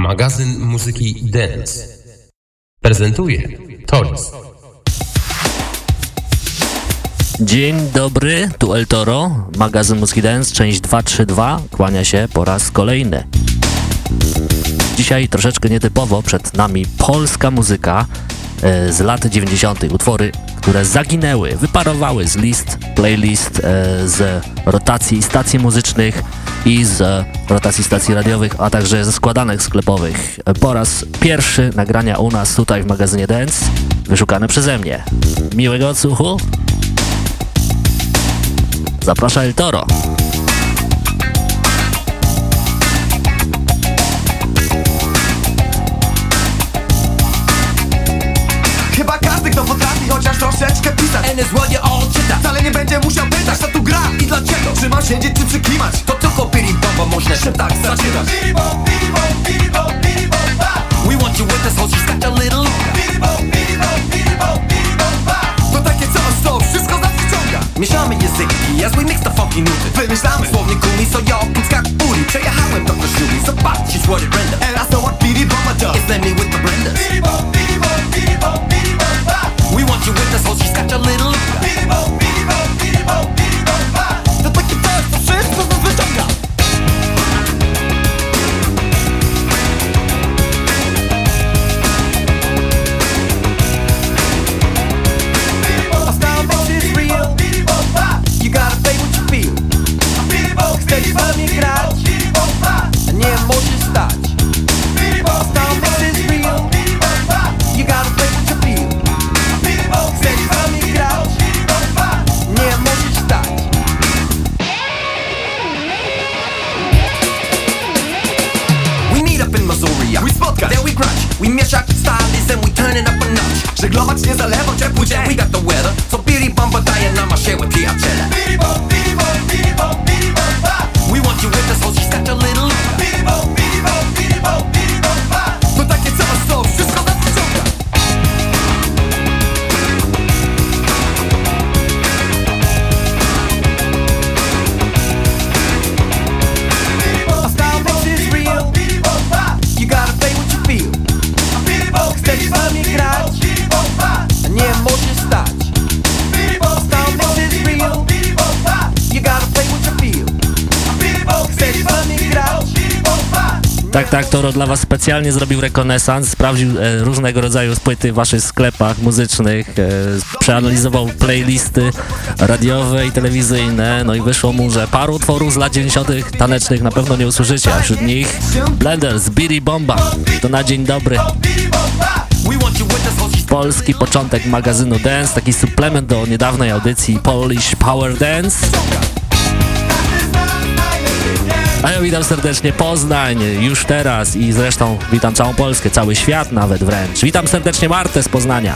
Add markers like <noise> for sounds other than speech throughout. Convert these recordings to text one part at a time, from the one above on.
magazyn muzyki Dance. Prezentuje Toris. Dzień dobry, tu El Toro, magazyn Muzyki Dance, część 232, kłania się po raz kolejny. Dzisiaj troszeczkę nietypowo, przed nami polska muzyka z lat 90., utwory, które zaginęły, wyparowały z list, playlist, e, z rotacji stacji muzycznych i z rotacji stacji radiowych, a także ze składanek sklepowych. E, po raz pierwszy nagrania u nas tutaj w magazynie Dance, wyszukane przeze mnie. Miłego odsłuchu! Zaprasza El Toro. Troszeczkę pisać. And it's what you all czyta Wcale nie będzie musiał pytać, co tu gra i dlaczego. Czy mam siedzieć, czy przykimać To tylko piri bomba można się tak zaczynać We want you with us, hold she's got a little To takie co stop, wszystko nas wyciąga. Mieszamy języki, as we mix the funky nuty. Wymyślamy Słownik umi, so y'all can skak booty Przejechałem to koszuli, zobaczcie what it render Era so what Bidi Bomba does It's me with my blenders We want you with us, hold she's got a little To takie coś, to wszystko nas wyciąga żeglować nie zalewał, ciepły dzień we got the weather. So biri bomba daje nama się przyjaciele We Tak, tak, Toro dla Was specjalnie zrobił rekonesans, sprawdził e, różnego rodzaju płyty w Waszych sklepach muzycznych, e, przeanalizował playlisty radiowe i telewizyjne, no i wyszło mu, że paru utworów z lat 90. tanecznych na pewno nie usłyszycie, a wśród nich Blenders, Biri Bomba, to na dzień dobry. Polski początek magazynu Dance, taki suplement do niedawnej audycji Polish Power Dance. A ja witam serdecznie Poznań, już teraz i zresztą witam całą Polskę, cały świat nawet wręcz. Witam serdecznie Martę z Poznania.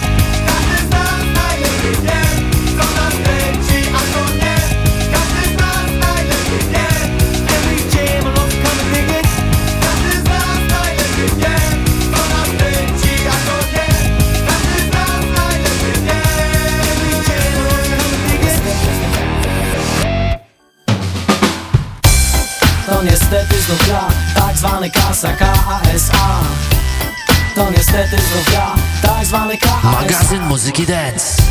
Znów ja, tak zwany kasa KASA To niestety znów ja, tak zwany KASA Magazyn muzyki Dance.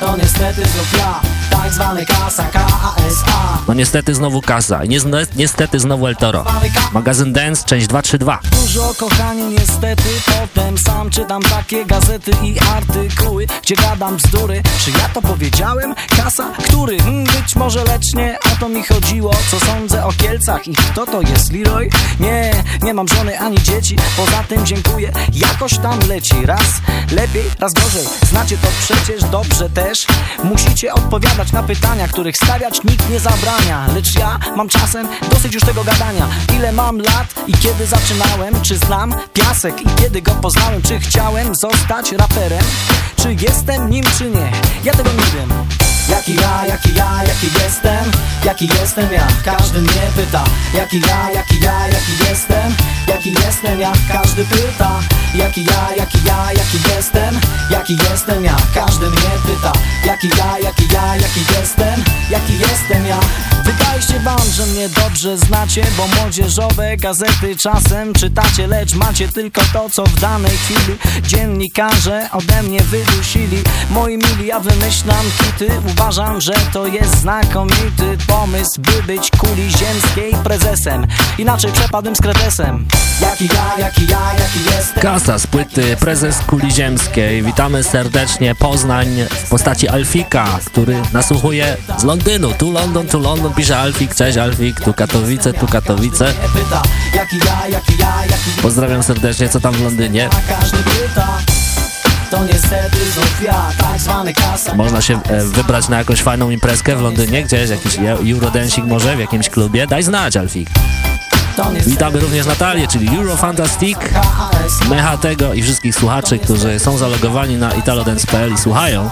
To niestety znów ja, tak zwany kasa KASA No niestety znowu Kasa nie, niestety znowu El Toro. Magazyn Dance, część 232. Dużo kochani niestety, potem sam czytam takie gazety i artykuły Gdzie gadam bzdury, czy ja to powiedziałem? Kasa, który? Hmm, być może, lecz nie o to mi chodziło Co sądzę o Kielcach i kto to jest Leroy? Nie, nie mam żony ani dzieci, poza tym dziękuję Jakoś tam leci, raz lepiej, raz gorzej Znacie to przecież dobrze też Musicie odpowiadać na pytania, których stawiać nikt nie zabrania. Lecz ja mam czasem dosyć już tego gadania. Ile mam lat i kiedy zaczynałem? Czy znam piasek i kiedy go poznałem? Czy chciałem zostać raperem? Czy jestem nim, czy nie? Ja tego nie wiem. Jaki ja, jaki ja, jaki jestem? Jaki jestem ja, każdy mnie pyta. Jaki ja, jaki ja, jaki jestem? Jaki jestem jak każdy pyta. Jaki ja, jaki ja, jaki jestem? Jaki jestem ja, każdy mnie pyta. Jaki ja, jaki ja, jaki jestem? Jaki jestem ja? Wydaje się wam, że mnie dobrze znacie Bo młodzieżowe gazety czasem czytacie Lecz macie tylko to, co w danej chwili Dziennikarze ode mnie wydusili. Moi mili, ja wymyślam kity. Uważam, że to jest znakomity pomysł By być kuli ziemskiej prezesem. Inaczej przepadłem z kretesem. Jaki ja, jaki ja, jaki jestem? Kasa z płyty Prezes Kuli Ziemskiej. Witamy serdecznie. Poznań w postaci Alfika, który nasłuchuje z Londynu. Tu London, tu London, pisze Alfik. Cześć Alfik, tu Katowice, tu Katowice. Pozdrawiam serdecznie, co tam w Londynie. Można się e, wybrać na jakąś fajną imprezkę w Londynie, gdzieś jakiś e- Eurodancing może w jakimś klubie. Daj znać Alfik. Witamy również Natalię, czyli Eurofantastic, Mecha tego i wszystkich słuchaczy, którzy są zalogowani na italodance.pl i słuchają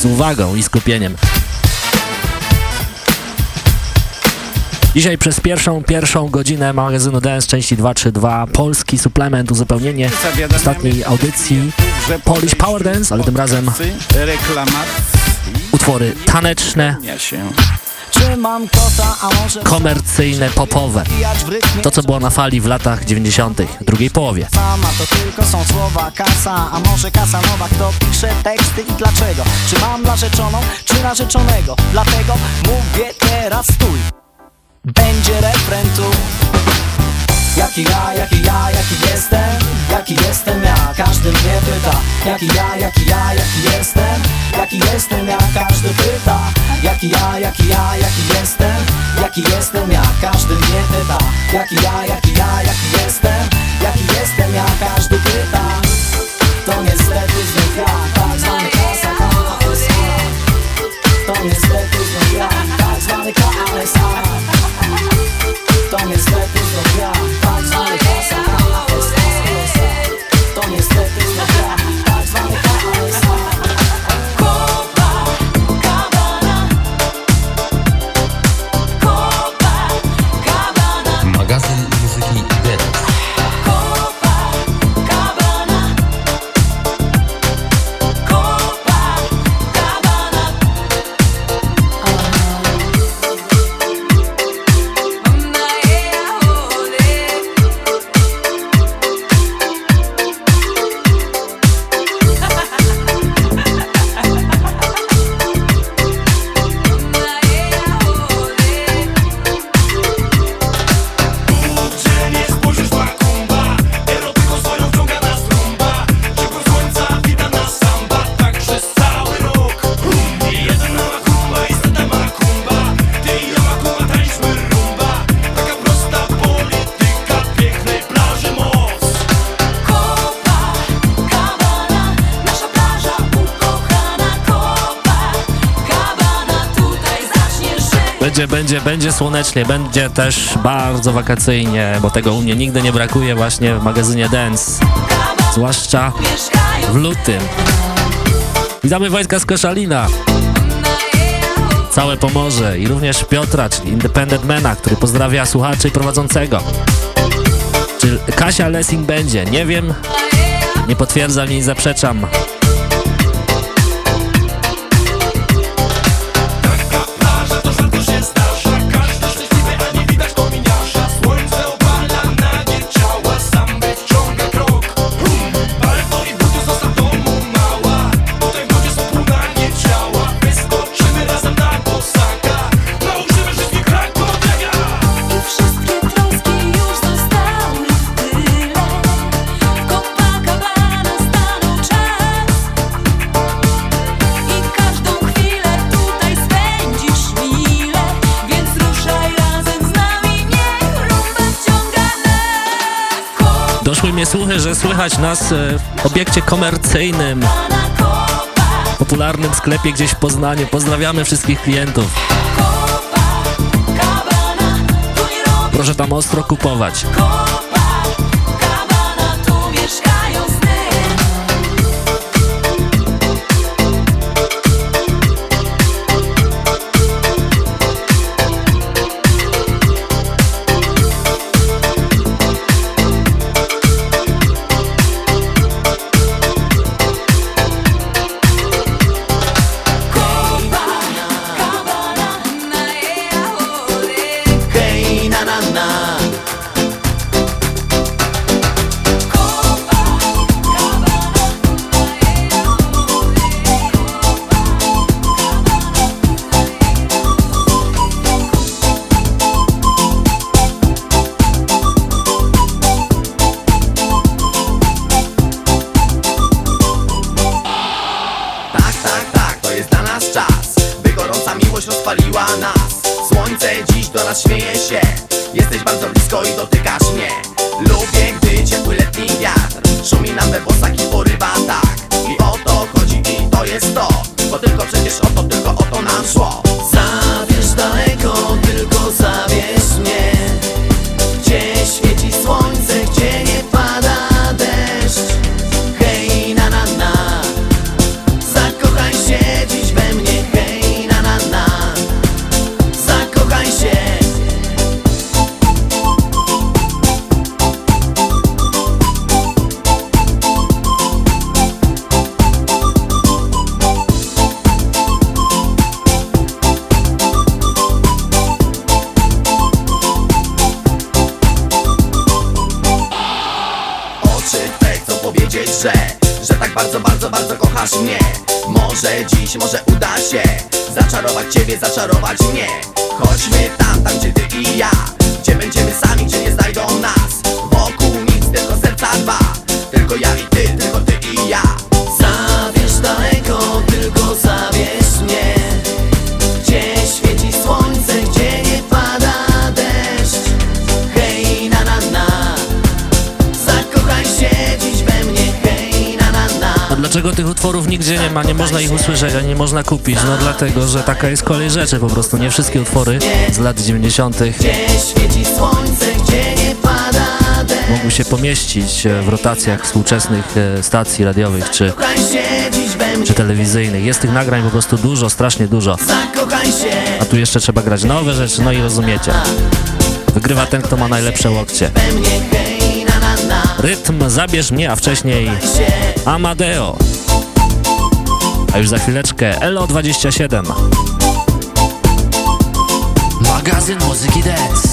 z uwagą i skupieniem. Dzisiaj przez pierwszą, pierwszą godzinę magazynu Dance części 232 polski suplement, uzupełnienie ostatniej audycji Polish Power Dance, ale tym razem utwory taneczne, komercyjne, popowe. To co było na fali w latach 90., drugiej połowie. Sama to tylko są słowa kasa, a może kasa nowa Kto pisze teksty i dlaczego? Czy mam narzeczoną, czy narzeczonego? Dlatego mówię teraz stój Będzie refren tu Jaki ja, jaki ja, jaki jestem? Jaki jestem ja, każdy mnie pyta. Jaki ja, jaki ja, jaki jestem? Jaki jestem ja, każdy pyta. Jaki ja, jaki ja, jaki jestem? Jaki jestem ja, każdy mnie pyta. Jaki ja, jaki ja, jaki jestem? Jaki jestem ja, każdy pyta. To niestety znów ja, tak zwany kasa KSA To niestety znów ja, tak zwany KSA To niestety znów ja, Będzie, będzie, będzie słonecznie, będzie też bardzo wakacyjnie, bo tego u mnie nigdy nie brakuje właśnie w magazynie Dance, zwłaszcza w lutym. Witamy Wojtka z Koszalina, całe Pomorze i również Piotra, czyli Independent Mena, który pozdrawia słuchaczy i prowadzącego. Czy Kasia Lessing będzie? Nie wiem, nie potwierdzam i zaprzeczam. Że słychać nas e, w obiekcie komercyjnym, Copa, popularnym sklepie gdzieś w Poznaniu. Pozdrawiamy wszystkich klientów. Proszę tam ostro kupować. Może dziś, może uda się Zaczarować ciebie, zaczarować mnie. Chodźmy tam, tam gdzie ty i ja Gdzie będziemy sami, gdzie nie znajdą nas. utworów nigdzie nie ma, nie można ich usłyszeć, ani nie można kupić, no dlatego, że taka jest kolej rzeczy po prostu, nie wszystkie utwory z lat 90. mogły się pomieścić e, w rotacjach współczesnych e, stacji radiowych czy, czy telewizyjnych. Jest tych nagrań po prostu dużo, strasznie dużo. A tu jeszcze trzeba grać nowe rzeczy, no i rozumiecie. Wygrywa ten, kto ma najlepsze łokcie. Rytm Zabierz Mnie, a wcześniej Amadeo a już za chwileczkę ELO27. Magazyn Muzyki Dance.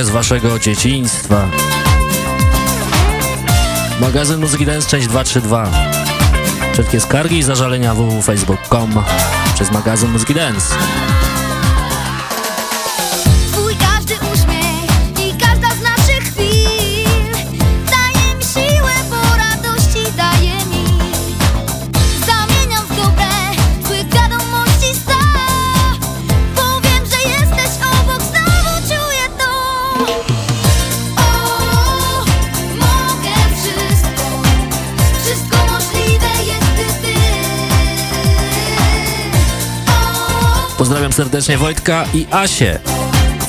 muzykę z waszego dzieciństwa. Magazyn Muzyki Dance, część 232. Wszelkie skargi i zażalenia www.facebook.com przez magazyn Muzyki Dance. Pozdrawiam serdecznie Wojtka i Asię.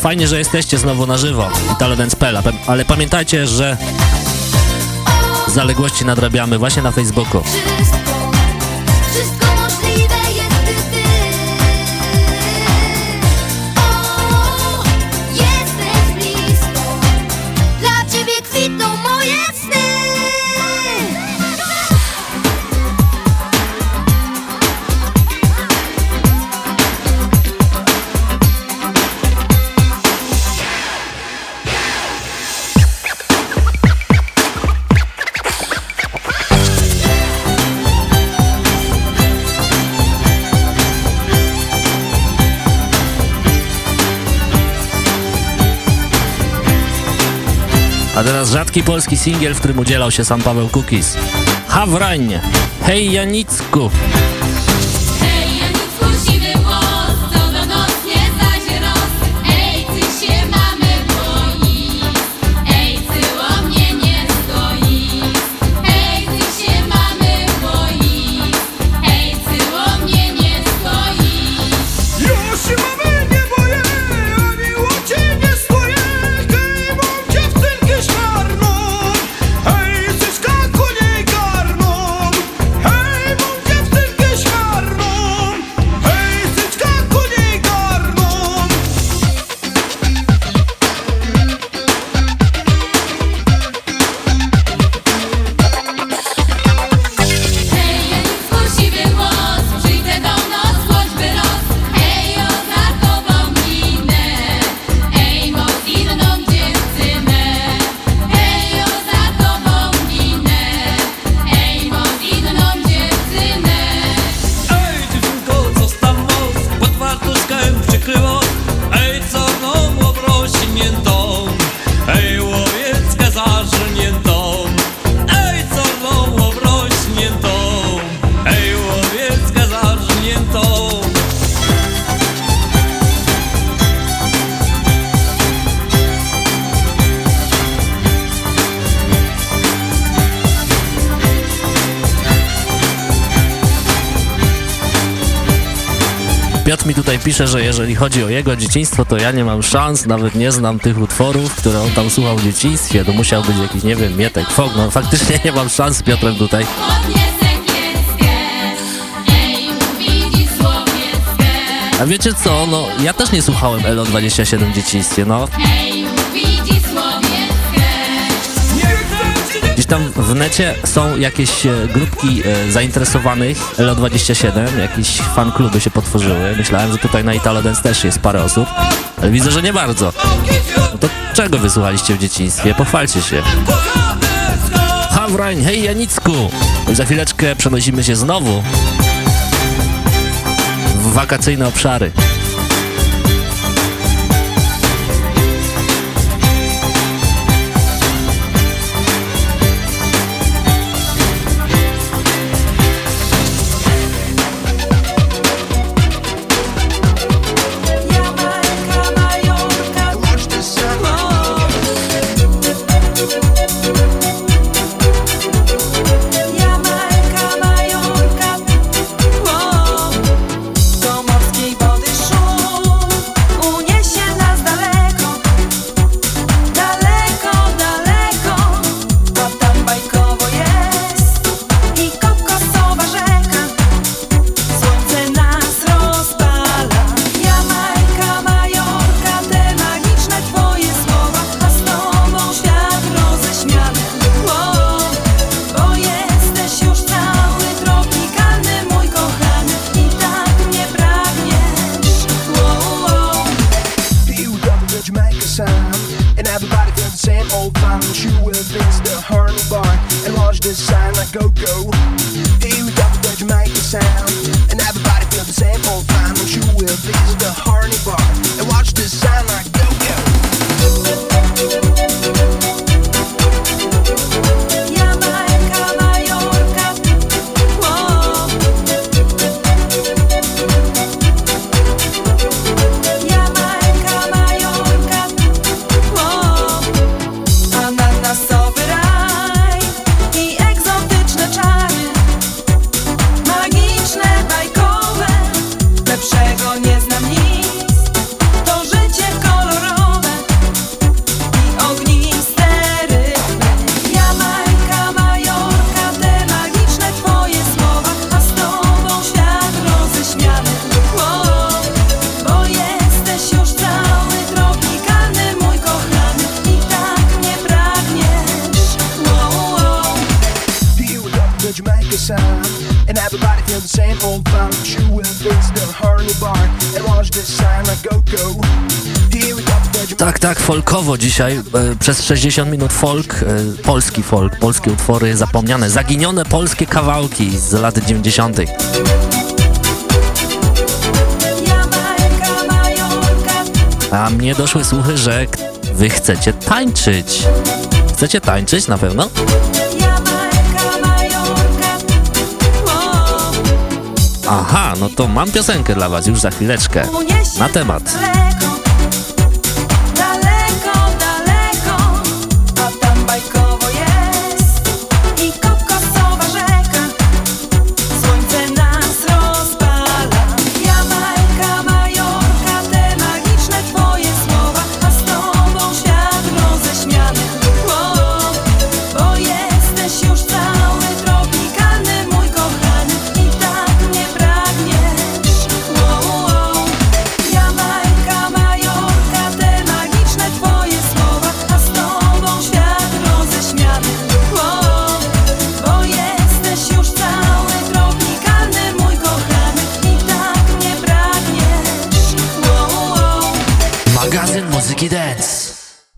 Fajnie, że jesteście znowu na żywo. Italodance.pl, ale pamiętajcie, że zaległości nadrabiamy właśnie na Facebooku. A teraz rzadki polski singiel, w którym udzielał się sam Paweł Kukis. Hawrań! Hej Janicku! Pisze, że jeżeli chodzi o jego dzieciństwo, to ja nie mam szans, nawet nie znam tych utworów, które on tam słuchał w dzieciństwie. To musiał być jakiś, nie wiem, Mietek Fog. No faktycznie nie mam szans z Piotrem tutaj. A wiecie co, no ja też nie słuchałem LO27 w dzieciństwie, no. Tam w necie są jakieś e, grupki e, zainteresowanych LO27, jakieś fan kluby się potworzyły. Myślałem, że tutaj na Italo Dance też jest parę osób, ale widzę, że nie bardzo. No to czego wysłuchaliście w dzieciństwie? Pochwalcie się. Hawrań, hej Janicku! Za chwileczkę przenosimy się znowu w wakacyjne obszary. Dzisiaj. E, przez 60 minut folk, e, polski folk, polskie utwory zapomniane, zaginione polskie kawałki z lat 90. Jamajka, Majorka, A mnie doszły słuchy, że wy chcecie tańczyć. Chcecie tańczyć na pewno? Aha, no to mam piosenkę dla was już za chwileczkę. Na temat.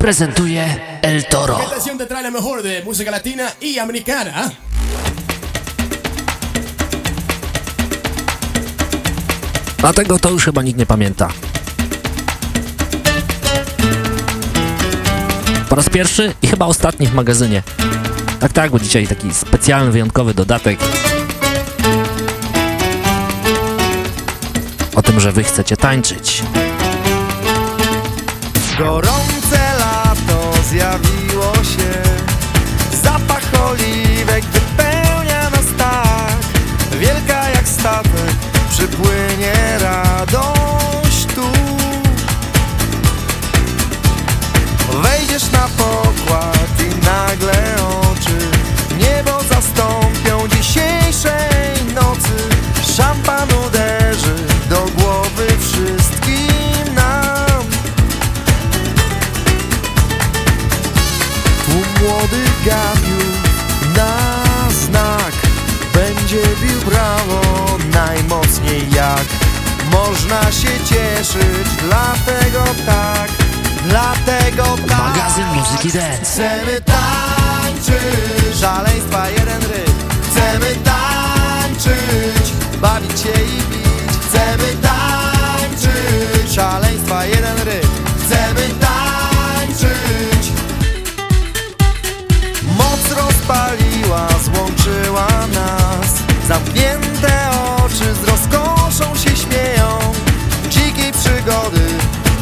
Prezentuje El Toro. estación te trae la mejor de música latina y americana. A tego to już chyba nikt nie pamięta. Po raz pierwszy i chyba ostatni w magazynie. Tak, tak, bo dzisiaj taki specjalny, wyjątkowy dodatek. O tym, że wy chcecie tańczyć. Gorące lato zjawiło się. Zapach oliwek wypełnia nas tak. Wielka jak statek przypłynie radość tu. Wejdziesz na pokład i nagle gapiów na znak Będzie bił brawo najmocniej jak. Można się cieszyć, dlatego tak Dlatego tak. Magazyn muzyki dance. Chcemy tańczyć Szaleństwa jeden rytm. Chcemy tańczyć Bawić się i bić Chcemy tańczyć Szaleństwa jeden rytm Moc rozpaliła, złączyła nas. Zamknięte oczy z rozkoszą się śmieją. Dzikiej przygody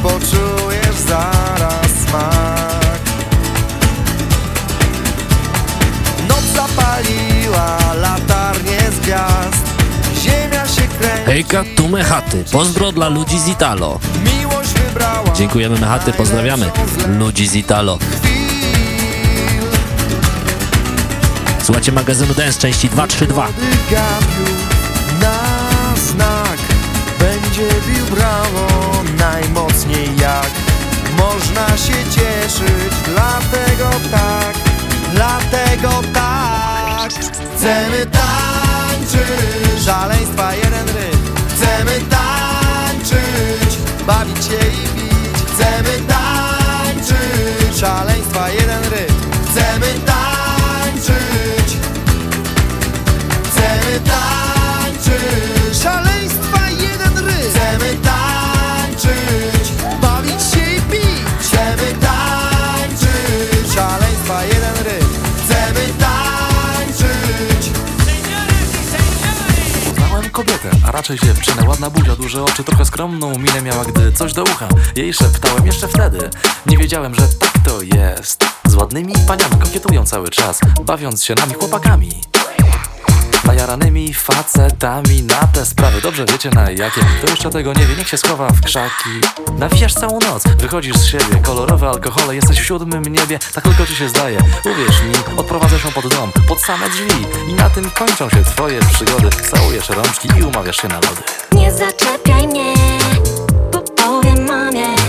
poczujesz zaraz smak. Noc zapaliła latarnie z gwiazd. Ziemia się kręci. Hejka, tu Mechaty. Pozdro dla ludzi z Italo. Miłość wybrała Dziękujemy Mechaty, pozdrawiamy. ludzi z Italo. Słuchajcie magazynu Dance części 232. gapiu na znak Będzie bił brawo najmocniej jak Można się cieszyć, dlatego tak Dlatego tak. Chcemy tańczyć. Szaleństwa jeden rytm. Chcemy tańczyć Bawić się i raczej dziewczynę. Ładna buzia, duże oczy, trochę skromną minę miała Gdy coś do ucha jej szeptałem jeszcze wtedy. Nie wiedziałem, że tak to jest. Z ładnymi paniami kokietują cały czas Bawiąc się nami chłopakami Najaranymi facetami na te sprawy. Dobrze wiecie na jakie. Kto jeszcze tego nie wie, niech się schowa w krzaki. Nawijasz całą noc, wychodzisz z siebie. Kolorowe alkohole, jesteś w siódmym niebie. Tak tylko ci się zdaje. Uwierz mi, odprowadzasz ją pod dom. Pod same drzwi. I na tym kończą się twoje przygody. Całujesz rączki i umawiasz się na lody. Nie zaczepiaj mnie, bo powiem mamie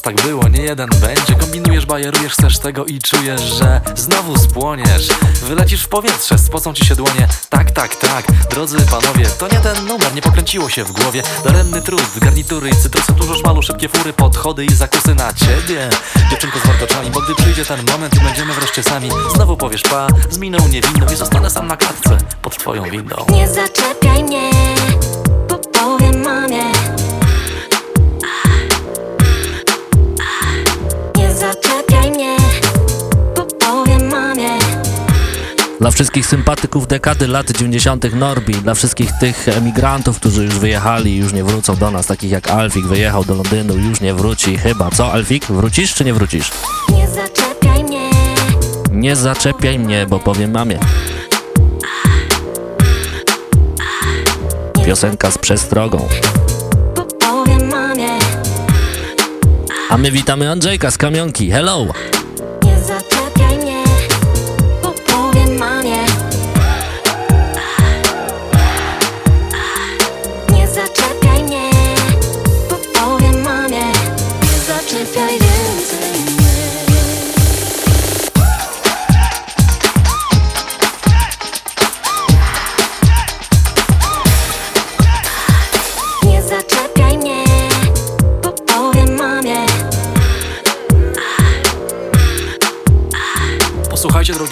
tak było, nie jeden będzie. Kombinujesz, bajerujesz, chcesz tego i czujesz, że znowu spłoniesz. Wylecisz w powietrze, spocą ci się dłonie. Tak, tak, tak, drodzy panowie To nie ten numer, nie pokręciło się w głowie. Daremny trud, garnitury i cytrusy Dużo szmalu, szybkie fury, podchody i zakusy na ciebie. Dziewczynko z wartoczami, bo gdy przyjdzie ten moment I będziemy wreszcie sami. Znowu powiesz pa, z miną niewinną I zostanę sam na klatce, pod twoją windą. Nie zaczepiaj mnie, bo powiem mamie zaczepiaj mnie, bo powiem mamie Dla wszystkich sympatyków dekady lat 90. Norbi, dla wszystkich tych emigrantów, którzy już wyjechali i już nie wrócą do nas, takich jak Alfik wyjechał do Londynu, już nie wróci chyba. Co, Alfik? Wrócisz czy nie wrócisz? Nie zaczepiaj mnie, Nie zaczepiaj mnie, bo powiem mamie. Piosenka z przestrogą. A my witamy Andrzejka z Kamionki. Hello!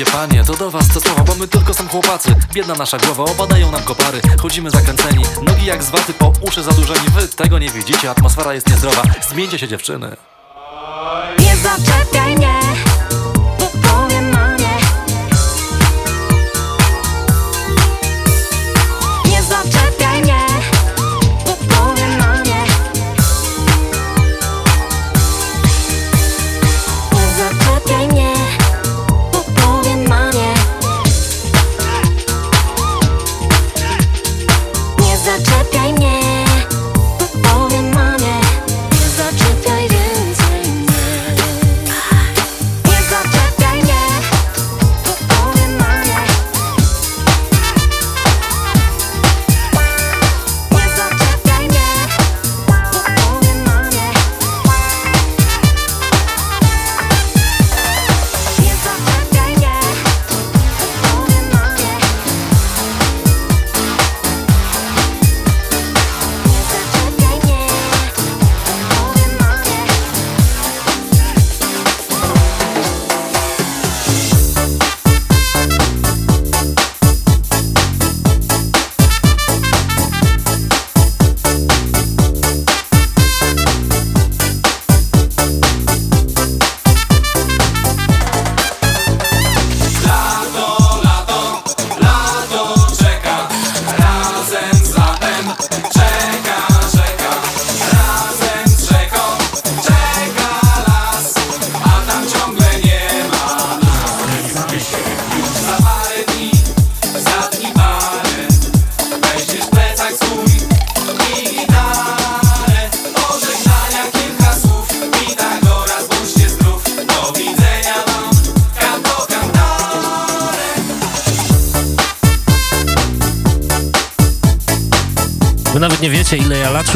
Panie, to do was te słowa, bo my tylko są chłopacy. Biedna nasza głowa, opadają nam kopary. Chodzimy zakręceni, nogi jak z waty, po uszy zadłużeni. Wy tego nie widzicie, atmosfera jest niezdrowa. Zmieńcie się dziewczyny. Nie zaczepiaj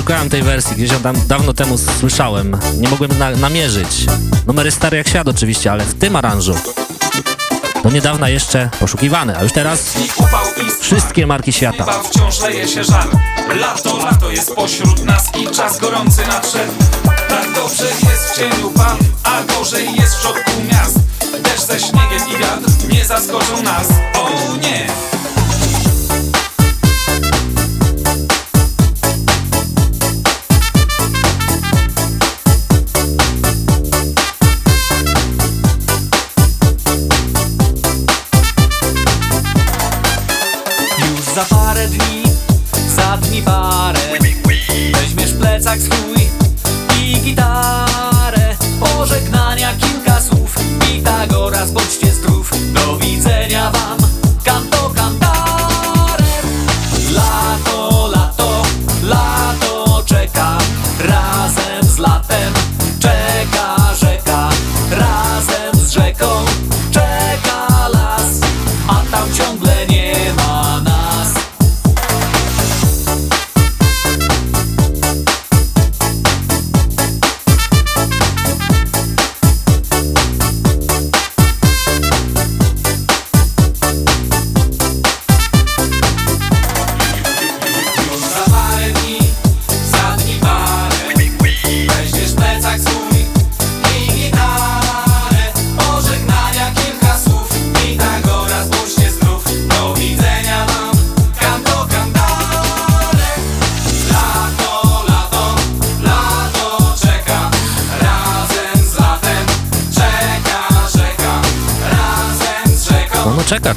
szukałem tej wersji, gdzieś ją tam dawno temu słyszałem. Nie mogłem na, namierzyć. Numery stare jak świat oczywiście, ale w tym aranżu. Do niedawna jeszcze poszukiwane, a już teraz wszystkie marki świata. Wciąż leje się żar Lato, lato jest pośród nas i czas gorący nadszedł Tak dobrze jest w cieniu pan, a gorzej jest w środku miast Deszcz ze śniegiem i wiatr nie zaskoczą nas O nie!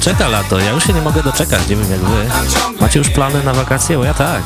Czeka, lato. Ja już się nie mogę doczekać, nie wiem jak wy. Macie już plany na wakacje? Bo ja tak.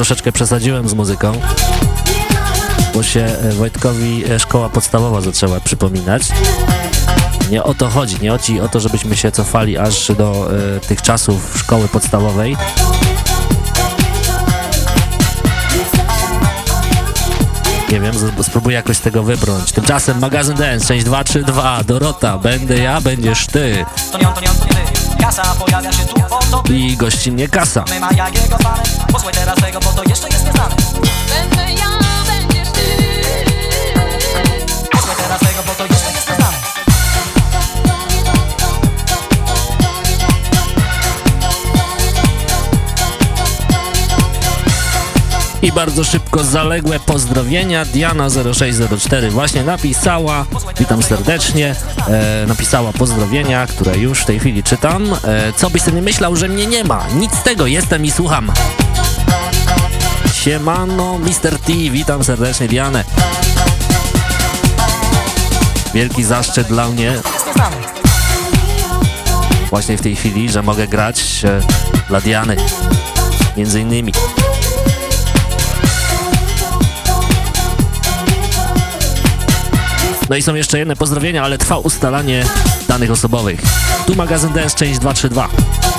Troszeczkę przesadziłem z muzyką, bo się e, Wojtkowi e, szkoła podstawowa zaczęła przypominać. Nie o to chodzi, nie chodzi o to, żebyśmy się cofali aż do e, tych czasów szkoły podstawowej. Nie wiem, spróbuję jakoś z tego wybrnąć. Tymczasem magazyn Dance, część 232, Dorota, będę ja, będziesz ty To nie on, to nie on, to nie ty Kasa pojawia się tu po to i gościnnie kasa. Bardzo szybko zaległe pozdrowienia. Diana0604 właśnie napisała, witam serdecznie, e, napisała pozdrowienia, które już w tej chwili czytam. E, co byś sobie myślał, że mnie nie ma? Nic z tego, jestem i słucham. Siemano, Mr. T, witam serdecznie Dianę. Wielki zaszczyt dla mnie właśnie w tej chwili, że mogę grać e, dla Diany. Między innymi. No i są jeszcze jedne pozdrowienia, ale trwa ustalanie danych osobowych. Tu magazyn DS część 232.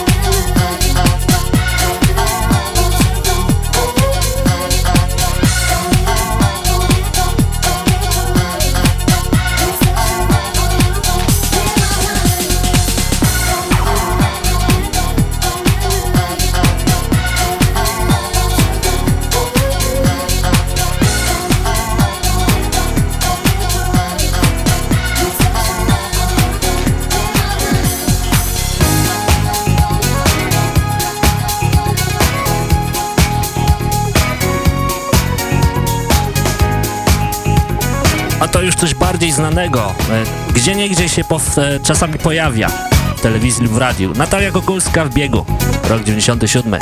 to już coś bardziej znanego, e, gdzie niegdzie się e, czasami pojawia w telewizji lub w radiu. Natalia Kokulska w biegu, rok 97.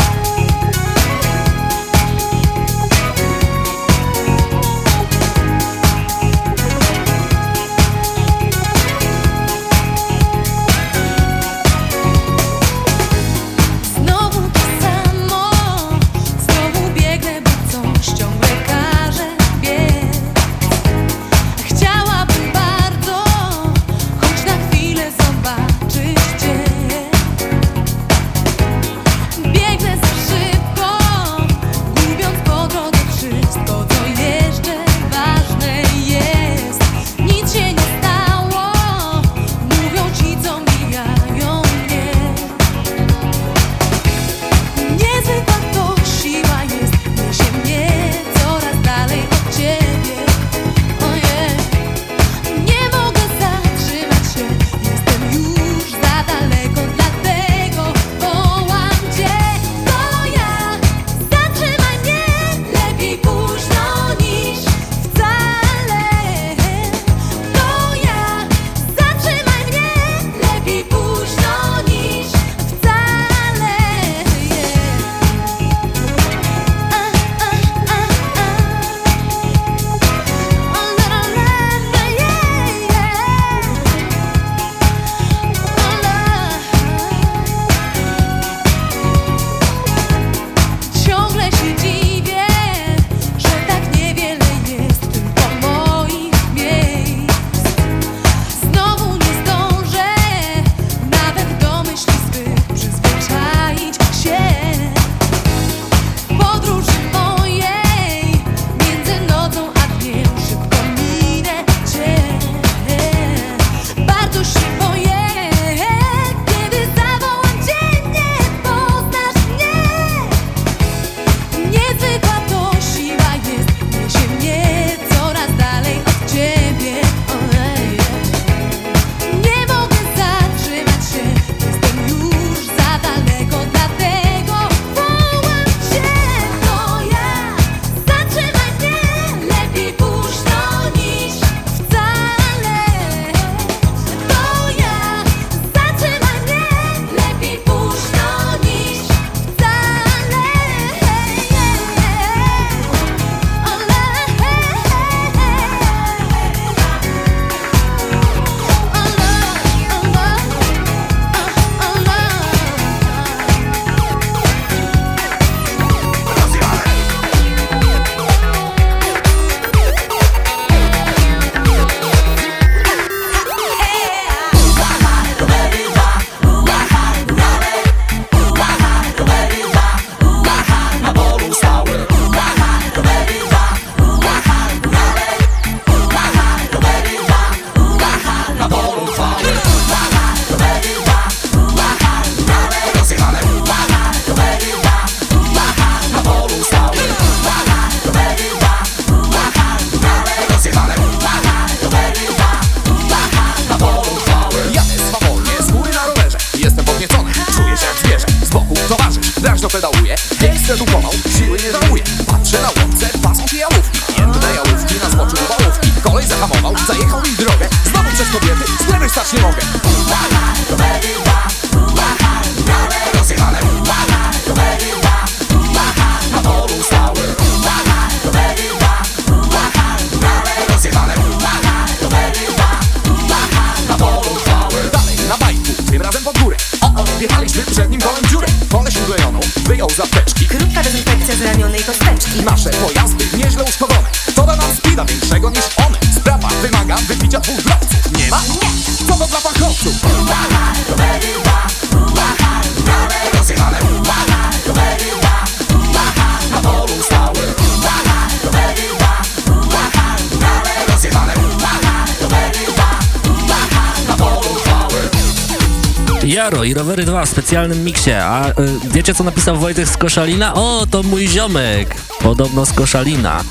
specjalnym miksie. A y, wiecie, co napisał Wojtek z Koszalina? O, to mój ziomek! Podobno z Koszalina.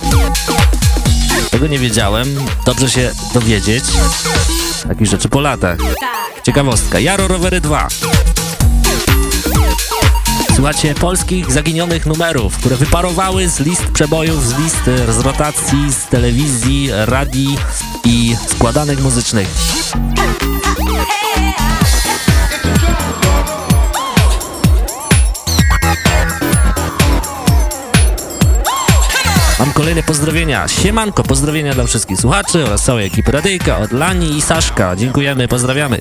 Tego nie wiedziałem. Dobrze się dowiedzieć. Takich rzeczy po latach. Ciekawostka. Jaro Rowery 2. Słuchajcie polskich zaginionych numerów, które wyparowały z list przebojów, z list y, z rotacji, z telewizji, radii i składanych muzycznych. Kolejne pozdrowienia. Siemanko, pozdrowienia dla wszystkich słuchaczy oraz całej ekipy Radyjka od Lani i Saszka. Dziękujemy, pozdrawiamy.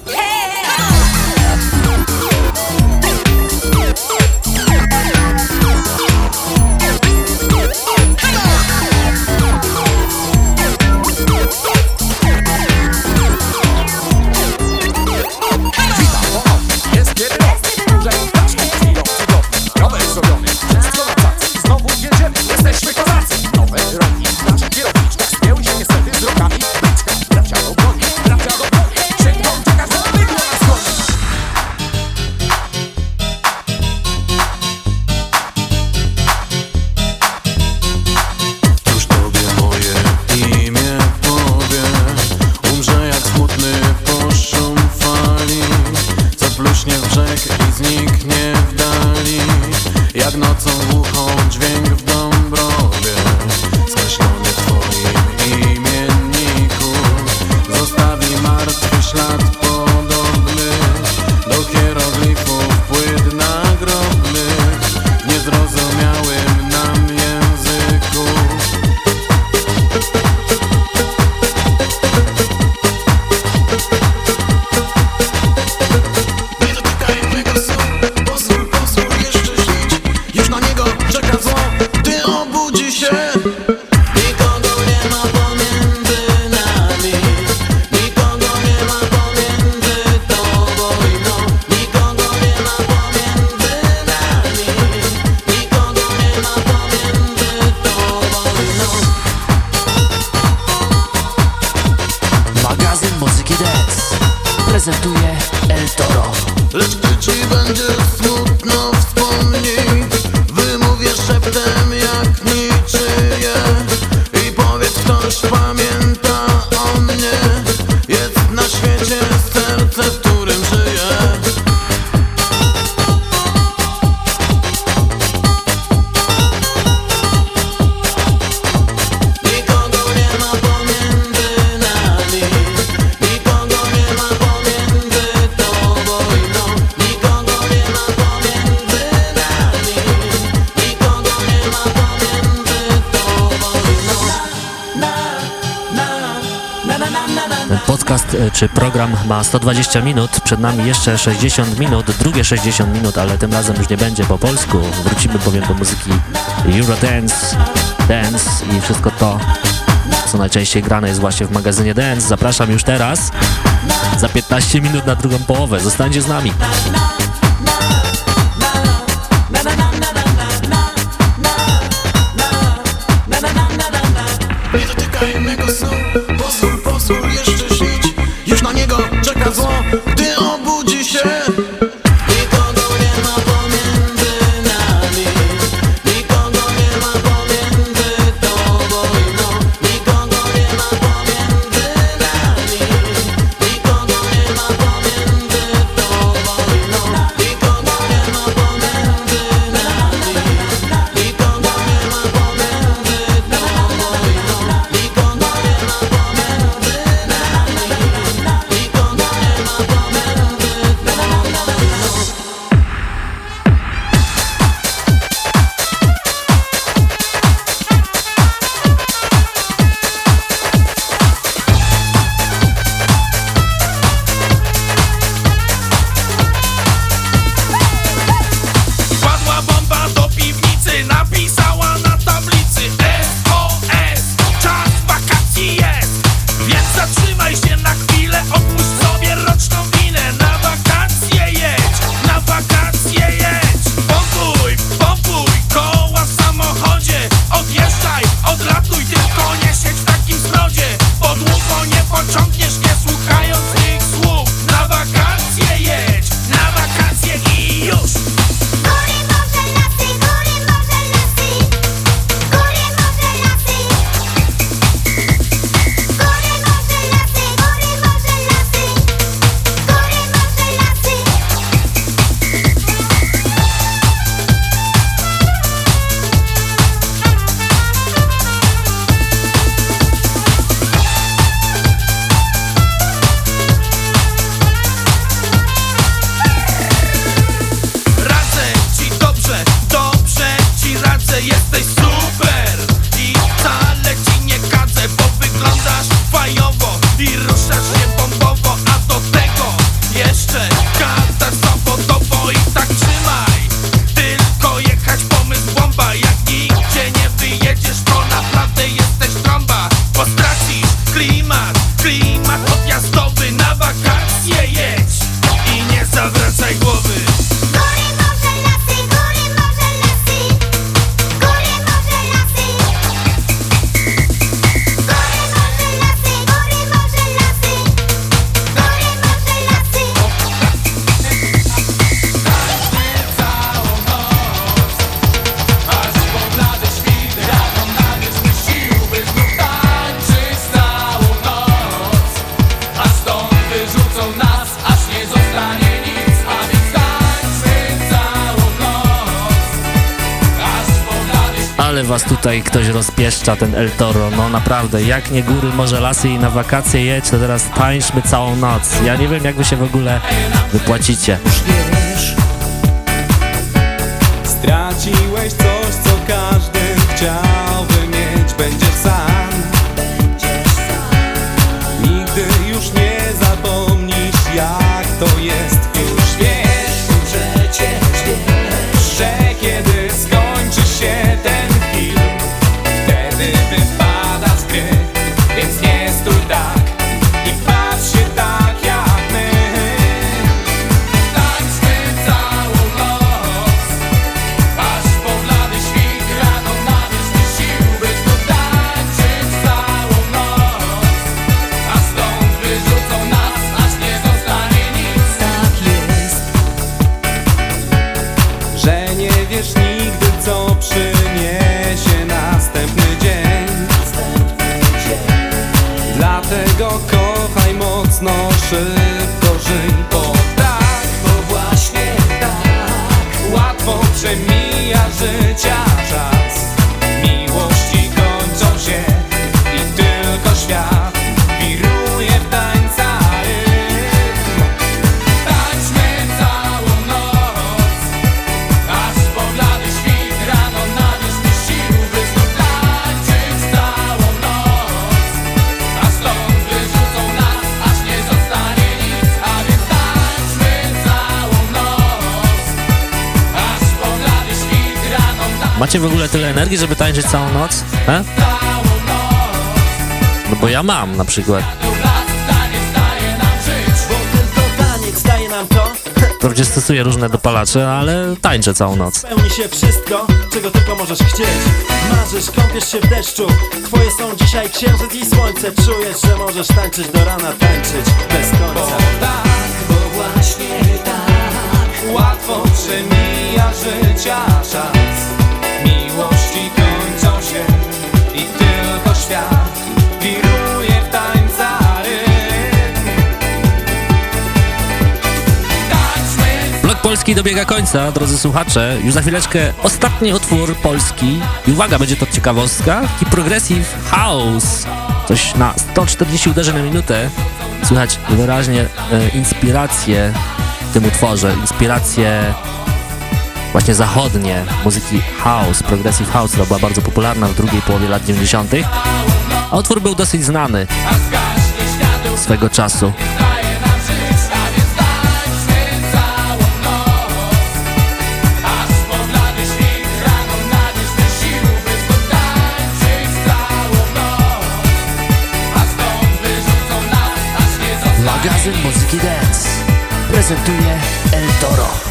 ma 120 minut, przed nami jeszcze 60 minut, drugie 60 minut, ale tym razem już nie będzie po polsku. Wrócimy bowiem do muzyki Eurodance, Dance i wszystko to, co najczęściej grane jest właśnie w magazynie Dance. Zapraszam już teraz za 15 minut na drugą połowę. Zostańcie z nami. Ten El Toro. No naprawdę, jak nie góry, może lasy i na wakacje jedź, to teraz tańczmy całą noc. Ja nie wiem, jak wy się w ogóle wypłacicie. Straciłeś coś, co każdy chciałby Macie w ogóle tyle energii, żeby tańczyć całą noc? He? No bo ja mam na przykład. Taniec daje nam to Wprawdzie stosuję różne dopalacze, ale tańczę całą noc. Spełni się wszystko, czego tylko możesz chcieć Marzysz, kąpiesz się w deszczu Twoje są dzisiaj księżyc i słońce Czujesz, że możesz tańczyć do rana Tańczyć bez końca tak, bo właśnie tak Łatwo przemija życia czas Miłości kończą się i tylko świat Polski dobiega końca, drodzy słuchacze. Już za chwileczkę ostatni utwór polski. I uwaga, będzie to ciekawostka. Taki progressive house. Coś na 140 uderzeń na minutę. Słychać wyraźnie e, inspiracje w tym utworze. Inspiracje właśnie zachodnie muzyki house, progressive house, która była bardzo popularna w drugiej połowie lat 90. A utwór był dosyć znany swego czasu. Magazyn Muzyki Dance prezentuje El Toro.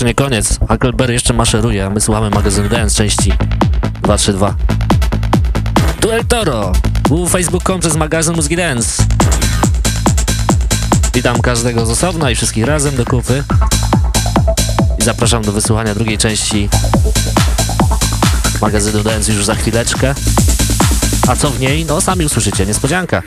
Jeszcze nie koniec. Huckleberry jeszcze maszeruje, a my słuchamy magazynu Dance części 232. Tu El Toro, www.facebook.com przez magazyn Mózgi Dance. Witam każdego z osobna i wszystkich razem do kupy. I zapraszam do wysłuchania drugiej części magazynu Dance już za chwileczkę. A co w niej? No sami usłyszycie, niespodzianka.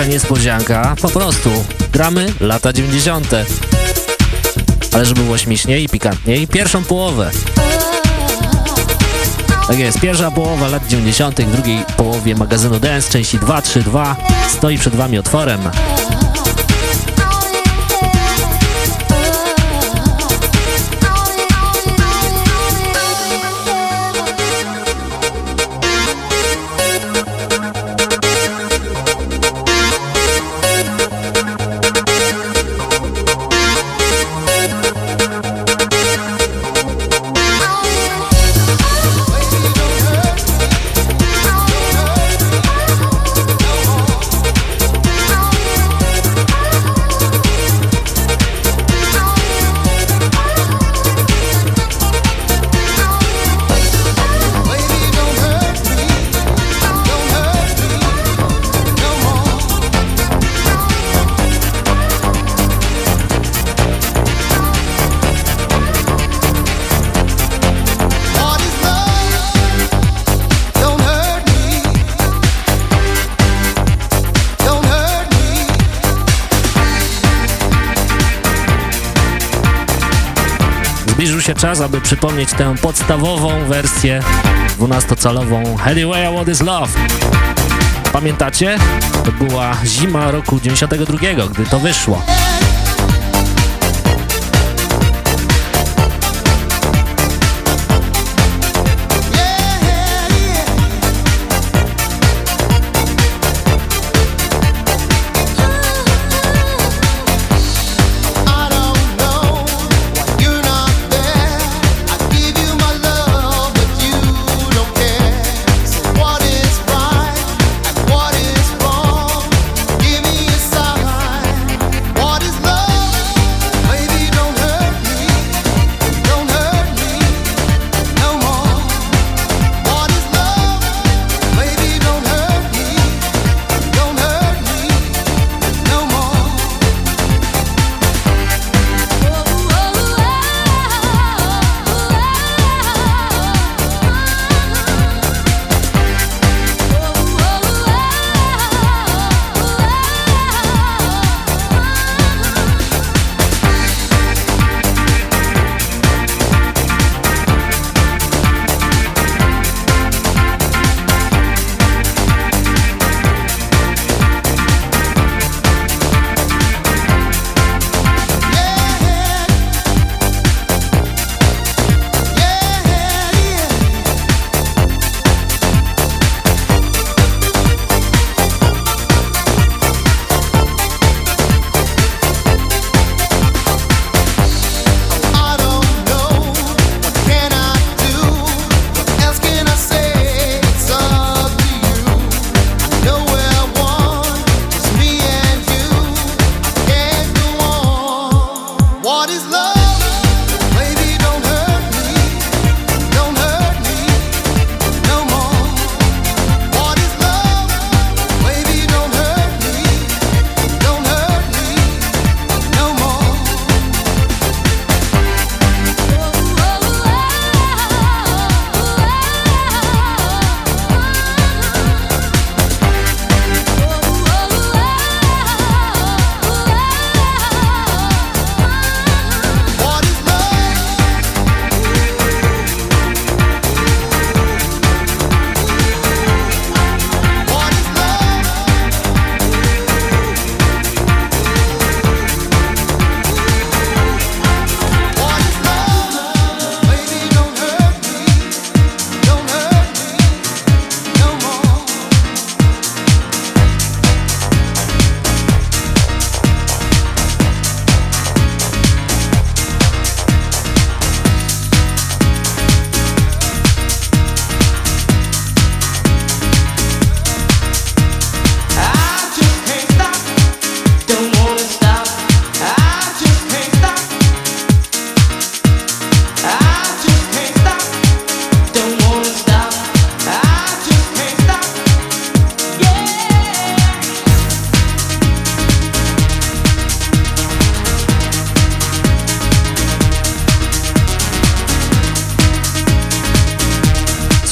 Taka niespodzianka. Po prostu gramy lata 90. Ale żeby było śmieszniej i pikantniej, pierwszą połowę. Tak jest, pierwsza połowa lat 90. w drugiej połowie magazynu Dance części 232 stoi przed wami otworem. Czas, aby przypomnieć tę podstawową wersję 12-calową Anyway What Is Love. Pamiętacie? To była zima roku 92, gdy to wyszło.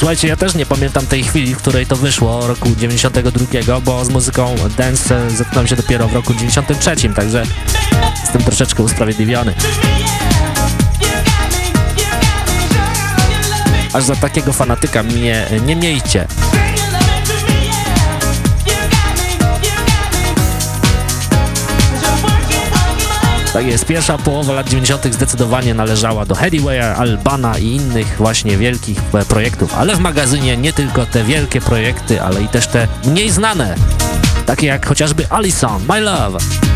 Słuchajcie, ja też nie pamiętam tej chwili, w której to wyszło, roku 92, bo z muzyką dance zetknąłem się dopiero w roku 93, także jestem troszeczkę usprawiedliwiony. Aż za takiego fanatyka mnie nie miejcie. Tak jest, pierwsza połowa lat 90. zdecydowanie należała do Headwaya, Albana i innych właśnie wielkich e, projektów, ale w magazynie nie tylko te wielkie projekty, ale i też te mniej znane, takie jak chociażby Alison, My Love.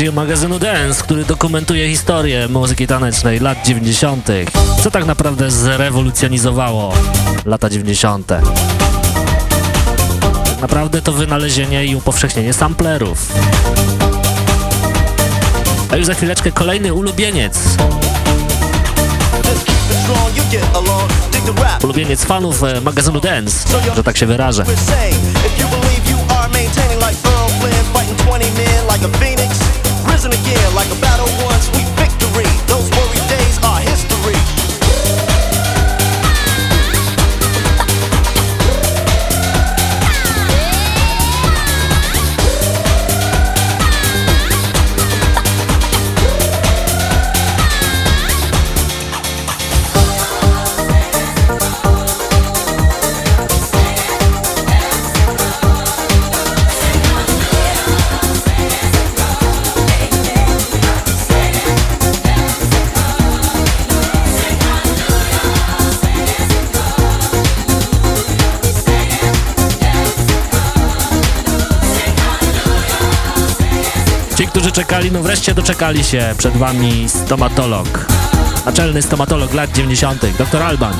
czyli magazynu Dance, który dokumentuje historię muzyki tanecznej lat 90., co tak naprawdę zrewolucjonizowało lata 90. Tak naprawdę to wynalezienie i upowszechnienie samplerów. A już za chwileczkę kolejny ulubieniec. Ulubieniec fanów e, magazynu Dance, że tak się wyrażę. like a battle. doczekali, no wreszcie doczekali się. Przed wami stomatolog, naczelny stomatolog lat 90., dr Alban.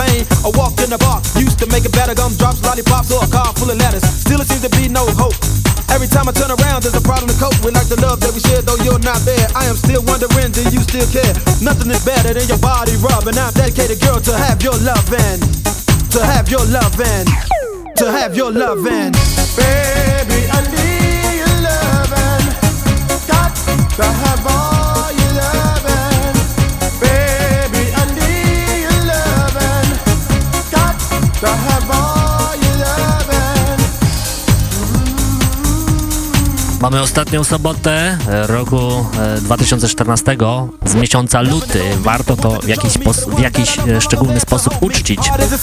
Pain. I walked in the bar, used to make it better, gumdrops, lollipops, or a car full of letters. Still, it seems to be no hope. Every time I turn around, there's a problem to cope with, like the love that we share, though you're not there. I am still wondering, do you still care? Nothing is better than your body rubbing. I'm dedicated, girl, to have your loving, to have your loving, to have your loving. Mamy ostatnią sobotę e, roku e, 2014 z miesiąca luty. Warto to w jakiś, w jakiś e, szczególny sposób uczcić.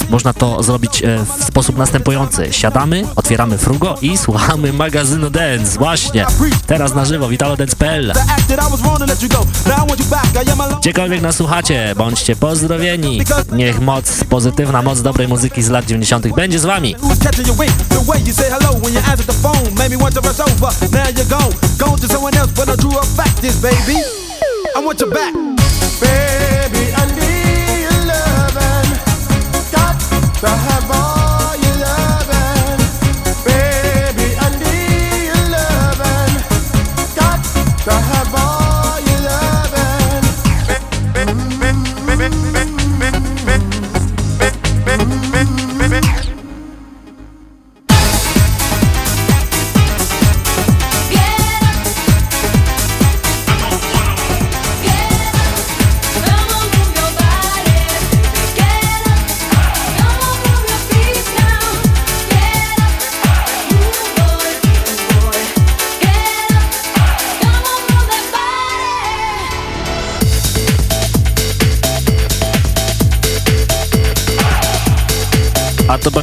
Można to zrobić e, w sposób następujący. Siadamy, otwieramy frugo i <laughs> słuchamy magazynu Dance. Właśnie, teraz na żywo, witalodance.pl. Gdziekolwiek nas słuchacie, bądźcie pozdrowieni. Niech moc, pozytywna moc dobrej muzyki z lat 90. będzie z wami. Your you gone, gone to someone else, but I drew a fact is, baby. I want you back. Baby, I need your loving. Got to have all your loving. Baby, I need your loving. Got to have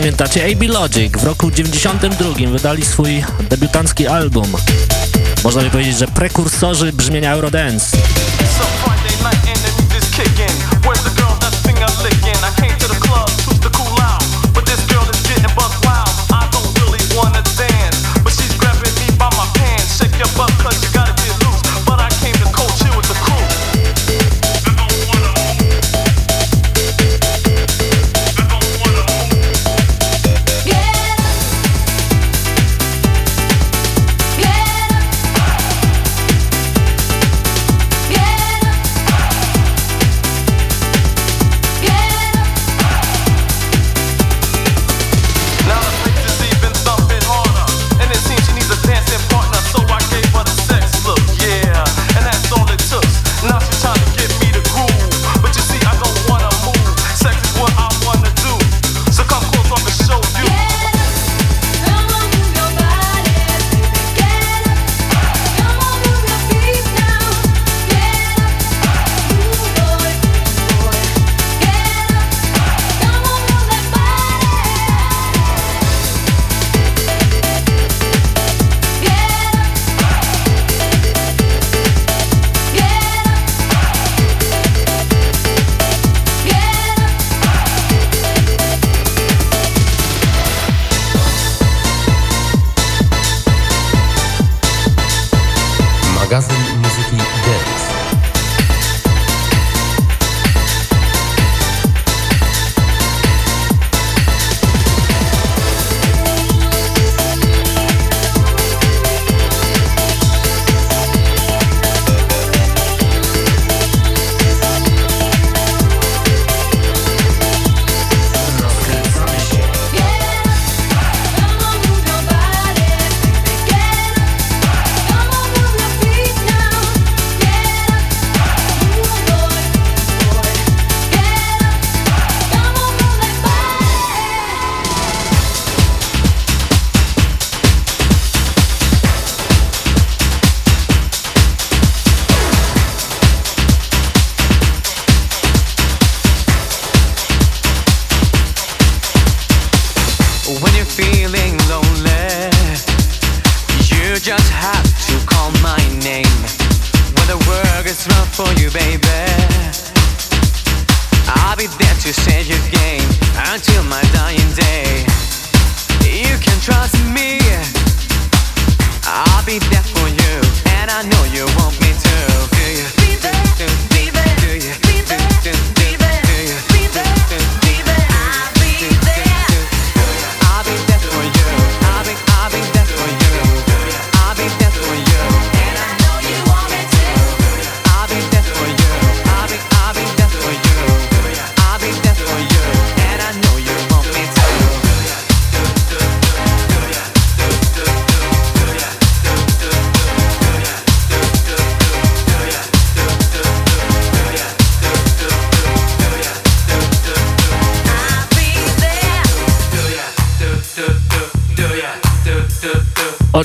pamiętacie AB Logic w roku 92 wydali swój debiutancki album. Można by powiedzieć, że prekursorzy brzmienia Eurodance.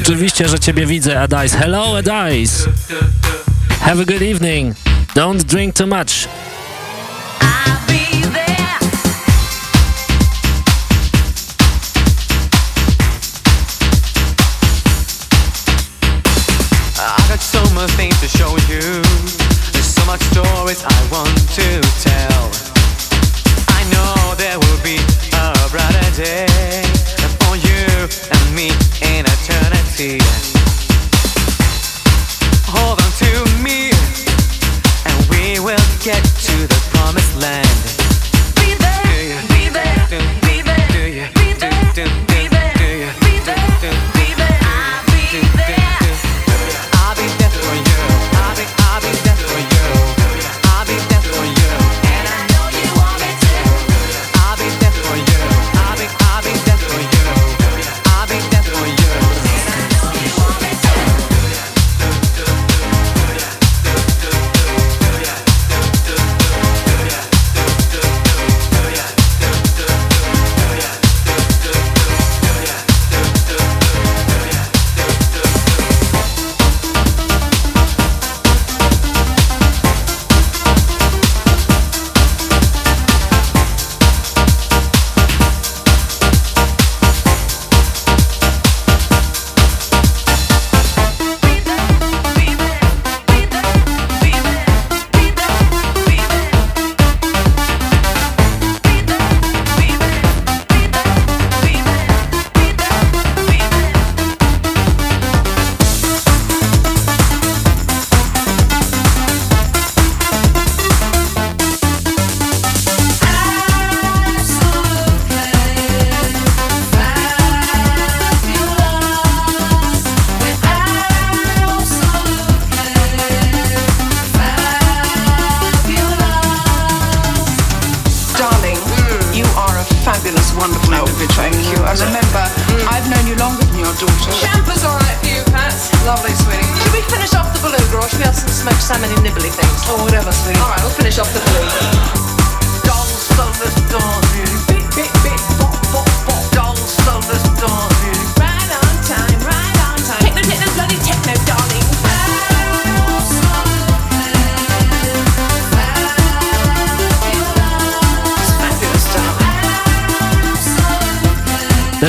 Oczywiście, że ciebie widzę, Adice. Hello, Adice. Have a good evening. Don't drink too much.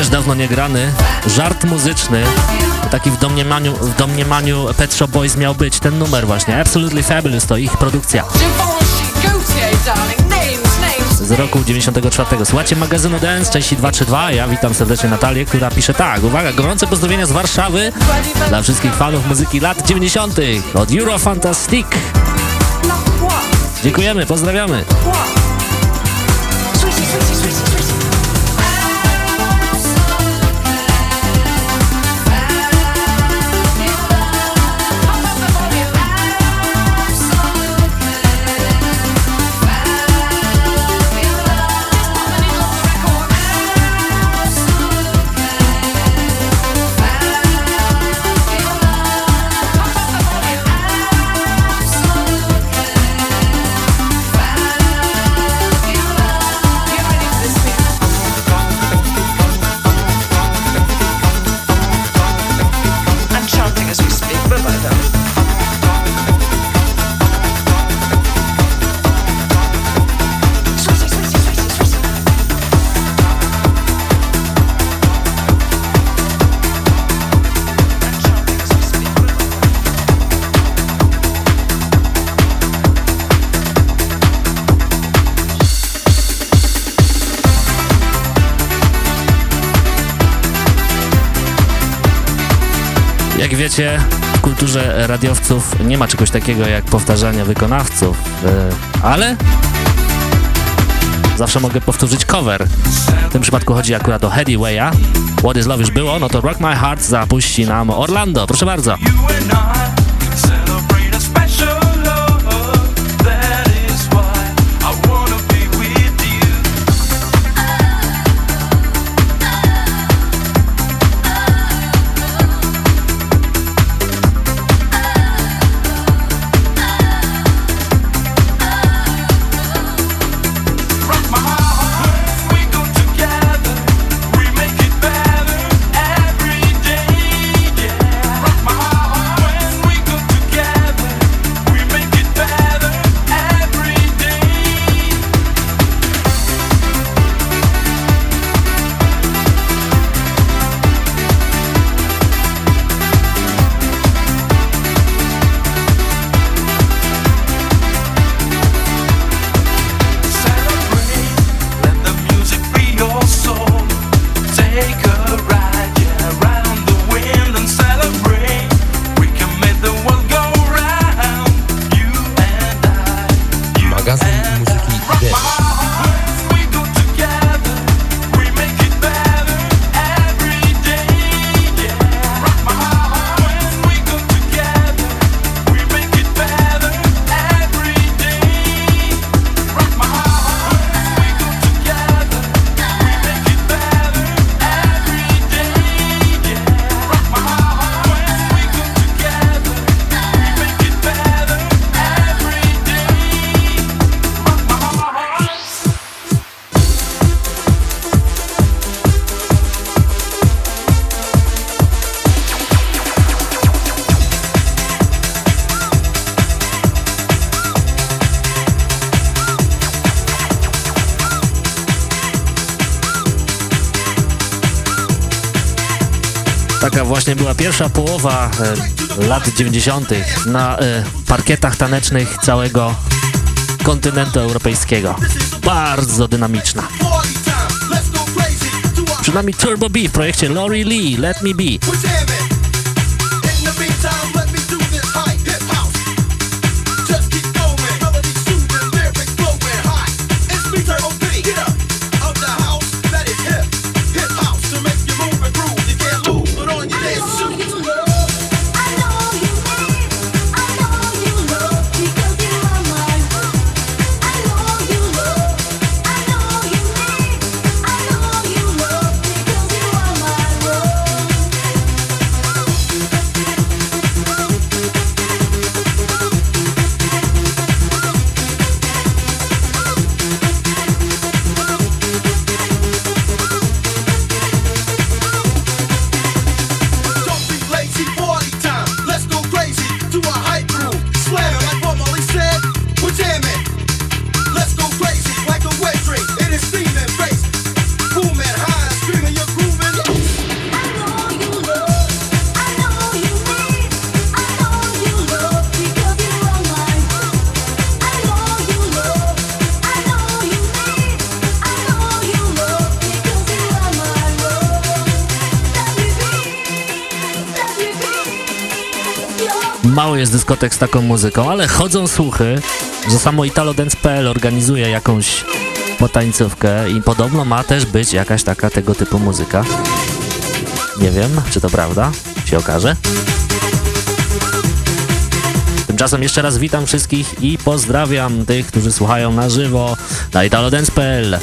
też dawno nie grany, żart muzyczny, taki w domniemaniu, w domniemaniu Pet Shop Boys miał być ten numer właśnie, Absolutely Fabulous to ich produkcja. Z roku 94. Słuchajcie magazynu Dance, części 232, ja witam serdecznie Natalię, która pisze tak, uwaga, gorące pozdrowienia z Warszawy dla wszystkich fanów muzyki lat 90. od Eurofantastic. Dziękujemy, pozdrawiamy. wiecie, w kulturze radiowców nie ma czegoś takiego jak powtarzanie wykonawców, e, ale zawsze mogę powtórzyć cover. W tym przypadku chodzi akurat o Hedy Waya. What is Love już było, no to Rock My Heart zapuści nam Orlando. Proszę bardzo. właśnie była pierwsza połowa e, lat 90. na e, parkietach tanecznych całego kontynentu europejskiego. Bardzo dynamiczna. Przed nami Turbo B w projekcie Lori Lee, Let Me Be. dyskotek z taką muzyką, ale chodzą słuchy, że samo italodance.pl organizuje jakąś potańcówkę i podobno ma też być jakaś taka tego typu muzyka. Nie wiem, czy to prawda, się okaże. Tymczasem jeszcze raz witam wszystkich i pozdrawiam tych, którzy słuchają na żywo na italodance.pl.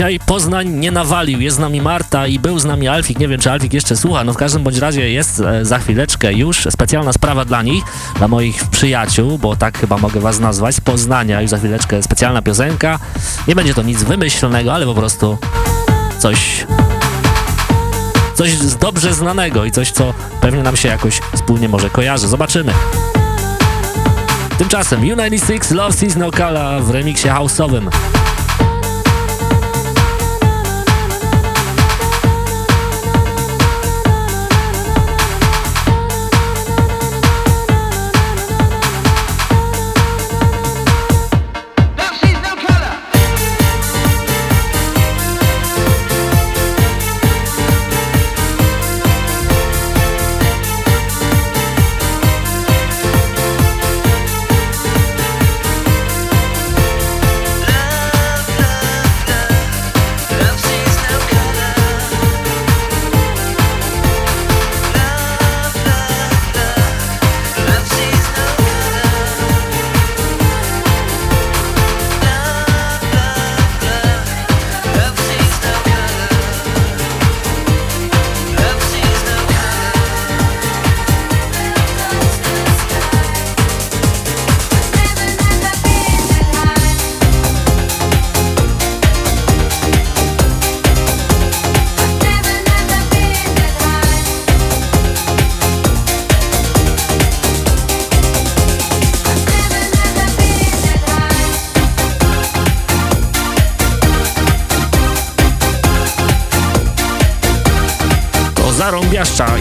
Dzisiaj Poznań nie nawalił, jest z nami Marta i był z nami Alfik, nie wiem czy Alfik jeszcze słucha, no w każdym bądź razie jest e, za chwileczkę już specjalna sprawa dla nich, dla moich przyjaciół, bo tak chyba mogę was nazwać, z Poznania, już za chwileczkę specjalna piosenka, nie będzie to nic wymyślonego, ale po prostu coś coś dobrze znanego i coś, co pewnie nam się jakoś wspólnie może kojarzy. Zobaczymy. Tymczasem U96 Love Sees No Color w remiksie house'owym.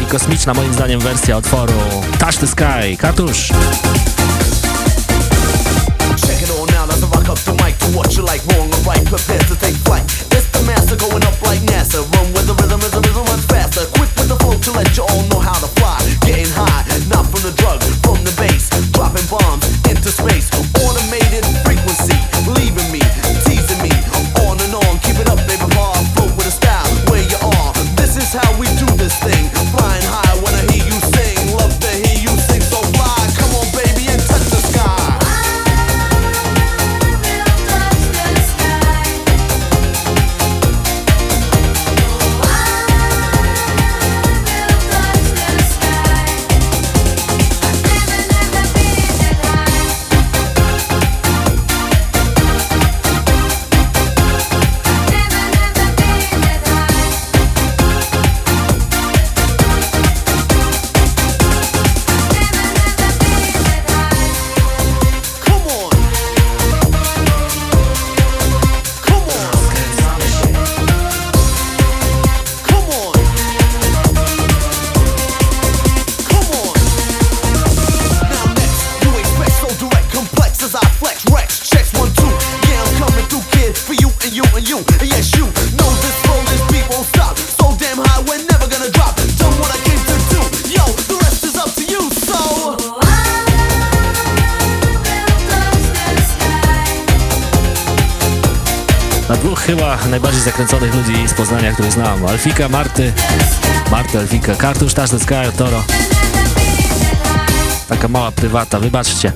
Kosmiczna moim zdaniem wersja utworu Touch the Sky. Katusz. I rock up the mic to you like, wrong or right, najbardziej zakręconych ludzi z Poznania, których znam. Alfika, Marty, Marty, Alfika, Kartusz, the Sky, Toro. Taka mała prywata, wybaczcie.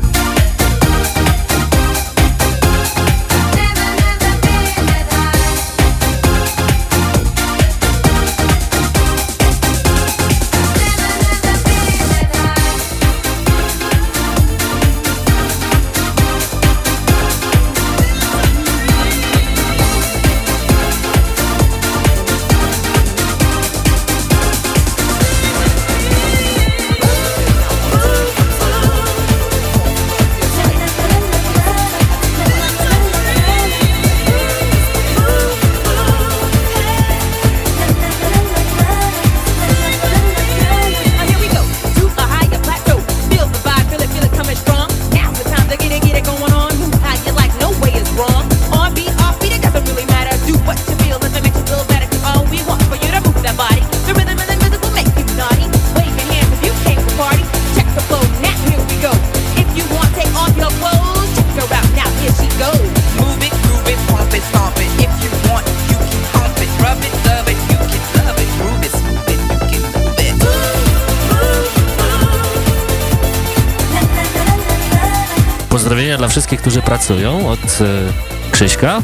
Którzy pracują od e, Krzyśka.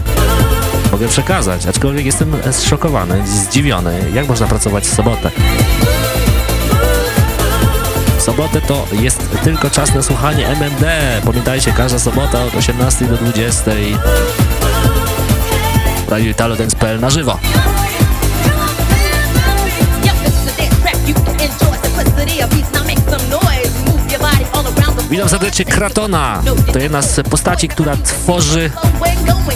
Mogę przekazać, aczkolwiek jestem zszokowany, zdziwiony. Jak można pracować w sobotę? W sobotę to jest tylko czas na słuchanie MMD. Pamiętajcie, każda sobota od 18 do 20. Radio Italo Dance.pl na żywo. Witam serdecznie Kratona. To jedna z postaci, która tworzy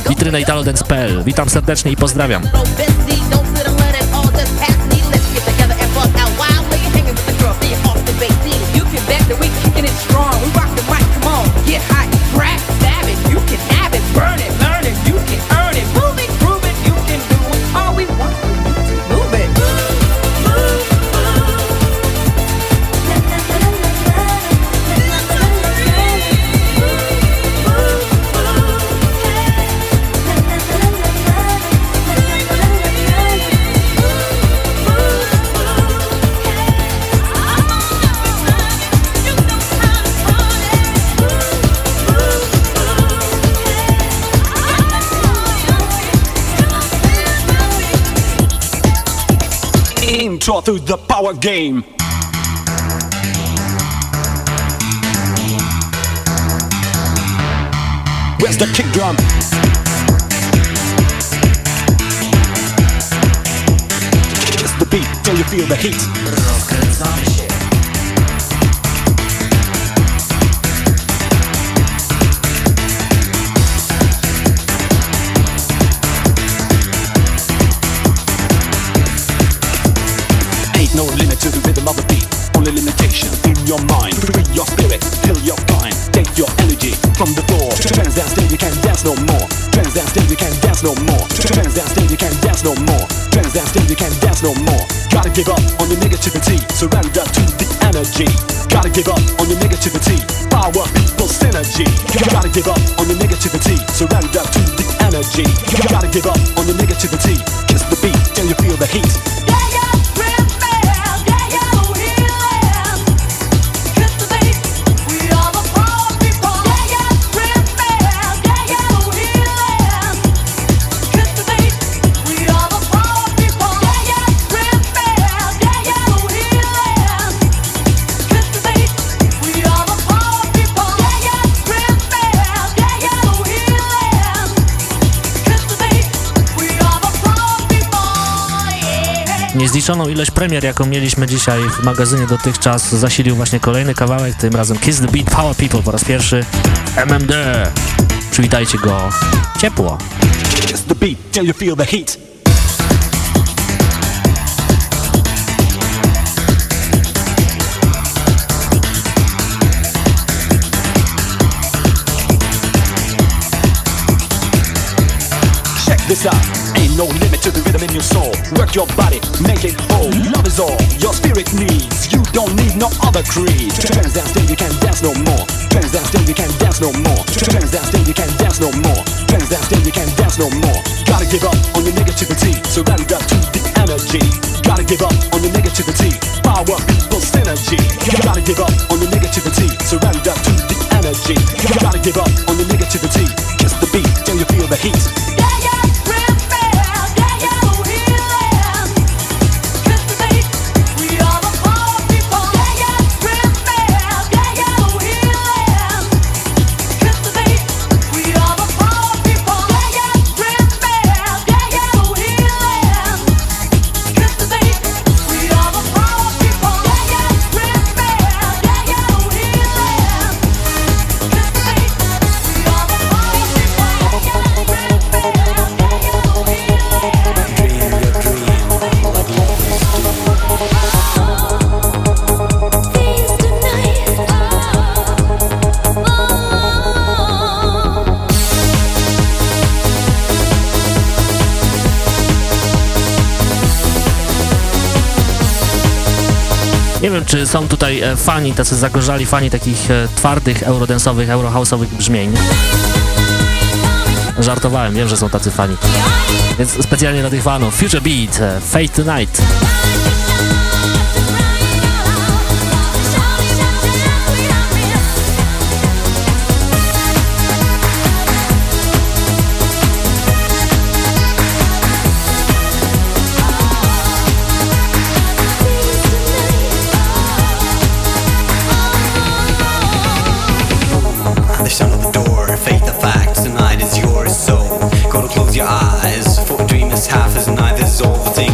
witrynę italodance.pl. Witam serdecznie i pozdrawiam. Intro through the power game. Where's the kick drum? It's the beat till you feel the heat. No more. Trans till you can't dance no more. Trans till you can't dance no more. Gotta give up on your negativity. Surrender to the energy. Gotta give up on your negativity. Power people synergy. Gotta give up on your negativity. Surrender to the energy. Gotta give up on your negativity. Kiss the beat till you feel the heat. Niezliczoną ilość premier, jaką mieliśmy dzisiaj w magazynie dotychczas, zasilił właśnie kolejny kawałek, tym razem Kiss the Beat Power People po raz pierwszy MMD. Przywitajcie go ciepło. Kiss the beat till you feel the heat. This. No limit to the rhythm in your soul. Work your body, make it whole. Love is all your spirit needs. You don't need no other creed. Trans dance till you can't dance no more. Trans dance till you can't dance no more. Trans dance till you can't dance no more. Trans dance till you can't dance no more. Gotta give up on your negativity. Surrender to the energy. Gotta give up on your negativity. Power people synergy. Gotta give up on your negativity. Surrender to the energy. Gotta give up on your negativity. Kiss the beat till you feel the heat. Nie wiem, czy są tutaj e, fani, tacy zagorzali fani takich e, twardych, eurodensowych, eurohouse'owych brzmień. Żartowałem, wiem, że są tacy fani. Więc specjalnie dla tych fanów. Future Beat, e, Fate Tonight. and this is all the thing.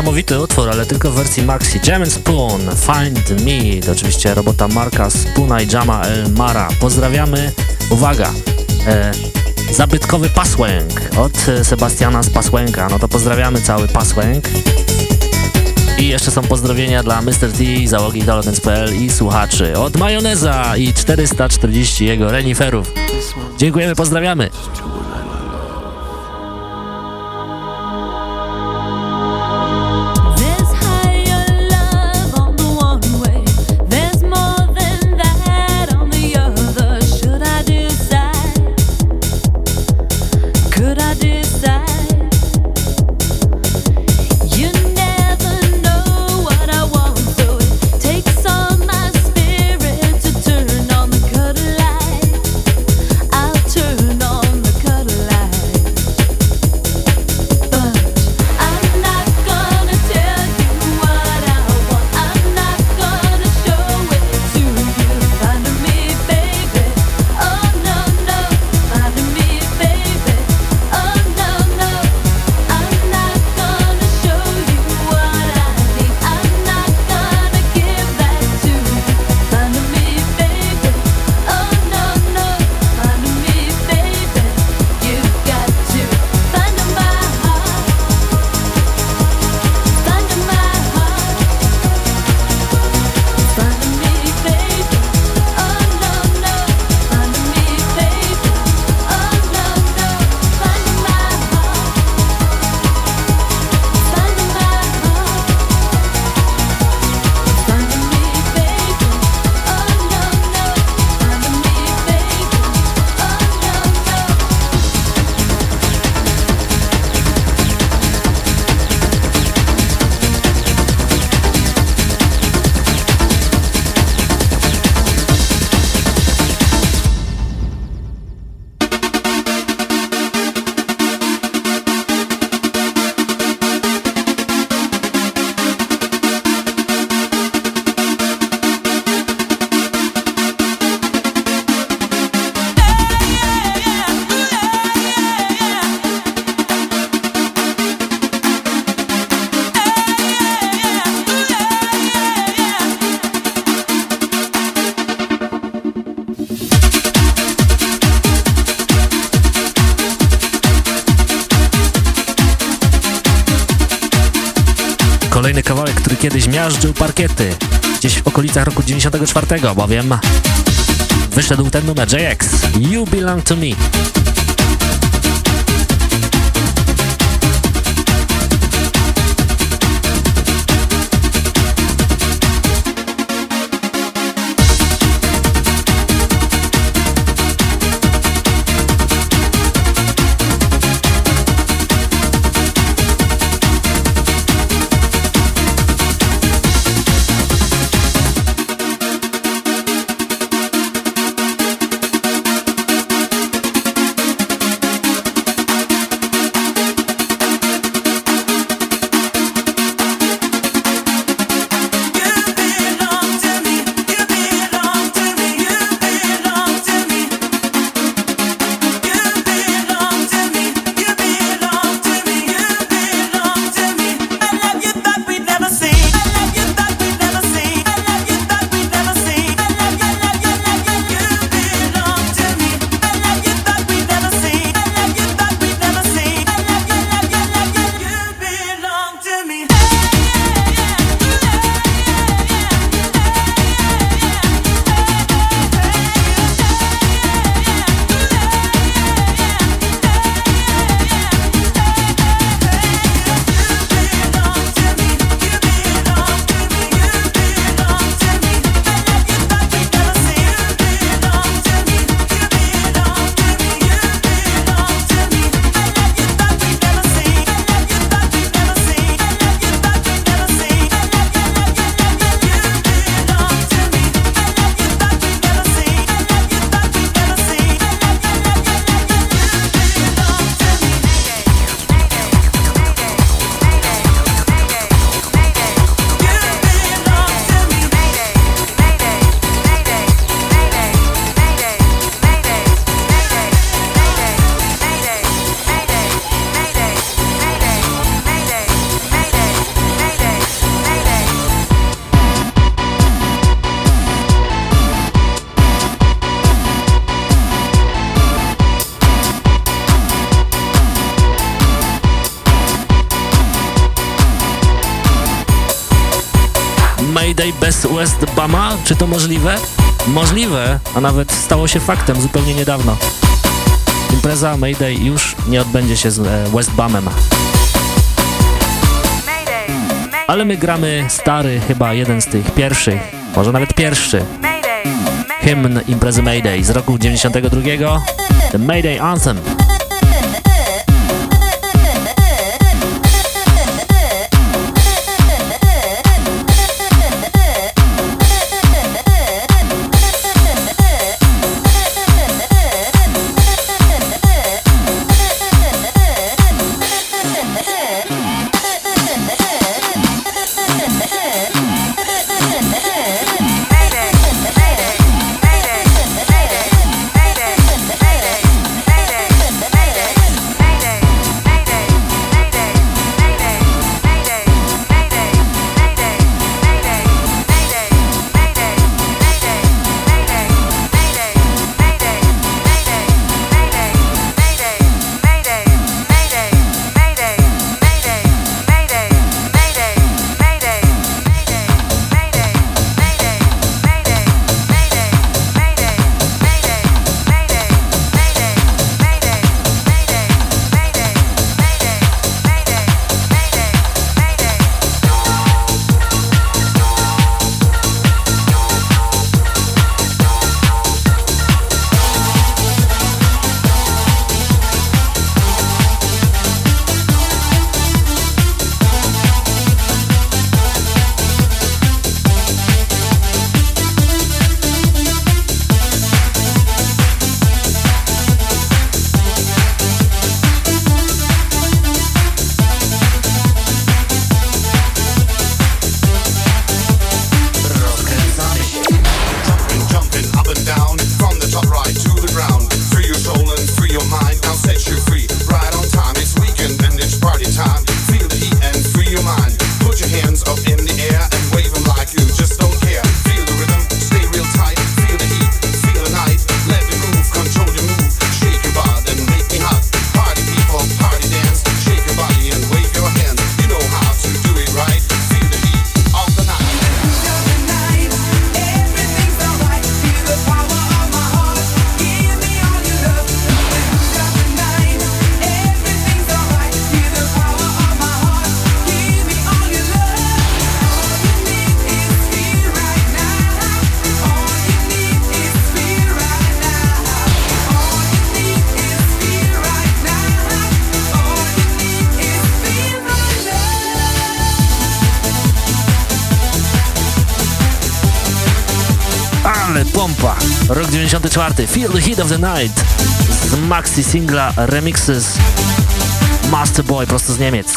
niesamowity utwór, ale tylko w wersji maxi. Jam Spoon, Find Me, to oczywiście robota Marka Spoona i Jama El Mara. Pozdrawiamy, uwaga, e, zabytkowy pasłęk od e, Sebastiana z Pasłęka, no to pozdrawiamy cały Pasłęk. I jeszcze są pozdrowienia dla Mr. T, załogi Dolphins.pl i słuchaczy od Majoneza i 440 jego reniferów. Dziękujemy, pozdrawiamy. Miażdżył parkiety. Gdzieś w okolicach roku 94, bowiem wyszedł ten numer JX. You Belong To Me. Czy to możliwe? Możliwe, a nawet stało się faktem zupełnie niedawno. Impreza Mayday już nie odbędzie się z e, West Bamem. Ale my gramy stary, chyba jeden z tych pierwszych, może nawet pierwszy. Hymn imprezy Mayday z roku 92, The Mayday Anthem. czwarty Feel the Heat of the Night z maxi singla Remixes Masterboy prosto z Niemiec.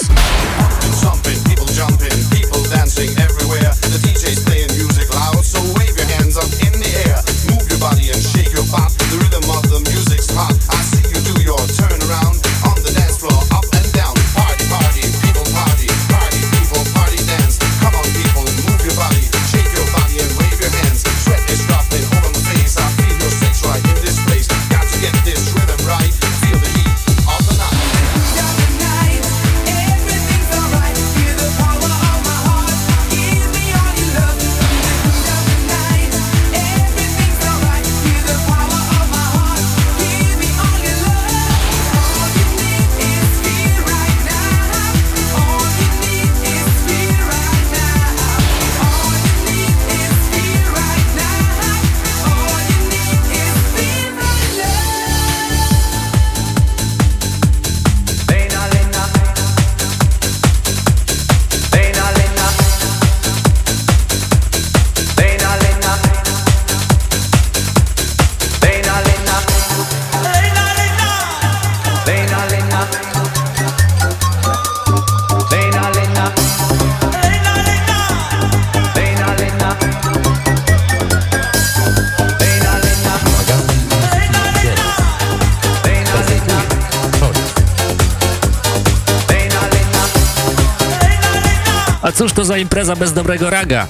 impreza bez dobrego raga.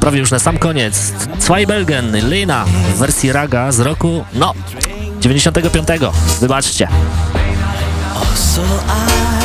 Prawie już na sam koniec. Zweibelgen, Lina w wersji raga z roku, no, 95. Wybaczcie. Oh, so I...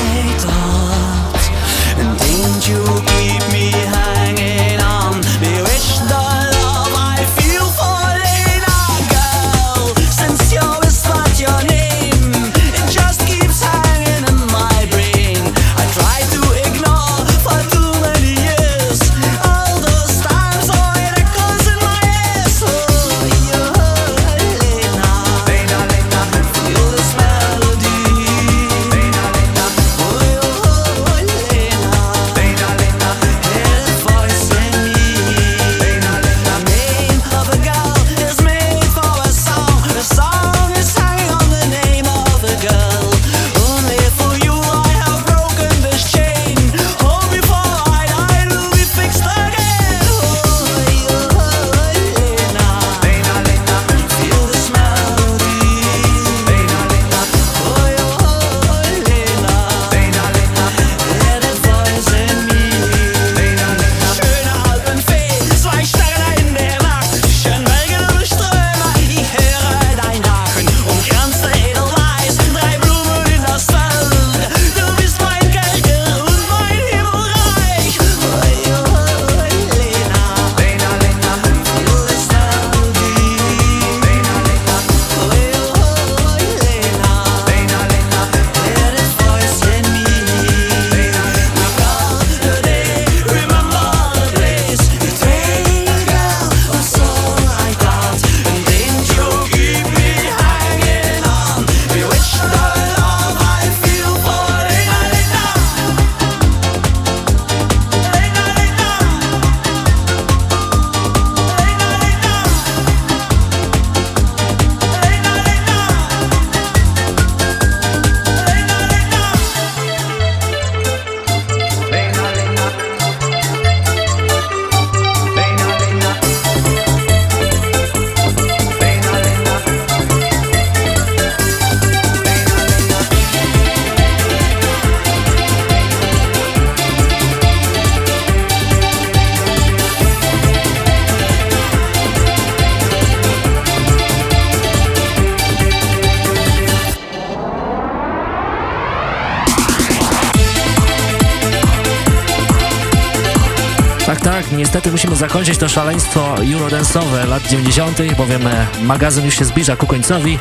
zakończyć to szaleństwo eurodensowe lat 90., bowiem e, magazyn już się zbliża ku końcowi.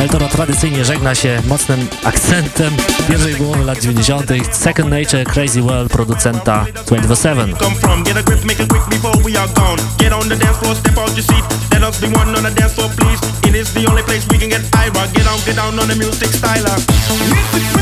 El Toro tradycyjnie żegna się mocnym akcentem pierwszej połowy lat 90., Second Nature Crazy World producenta 27. Music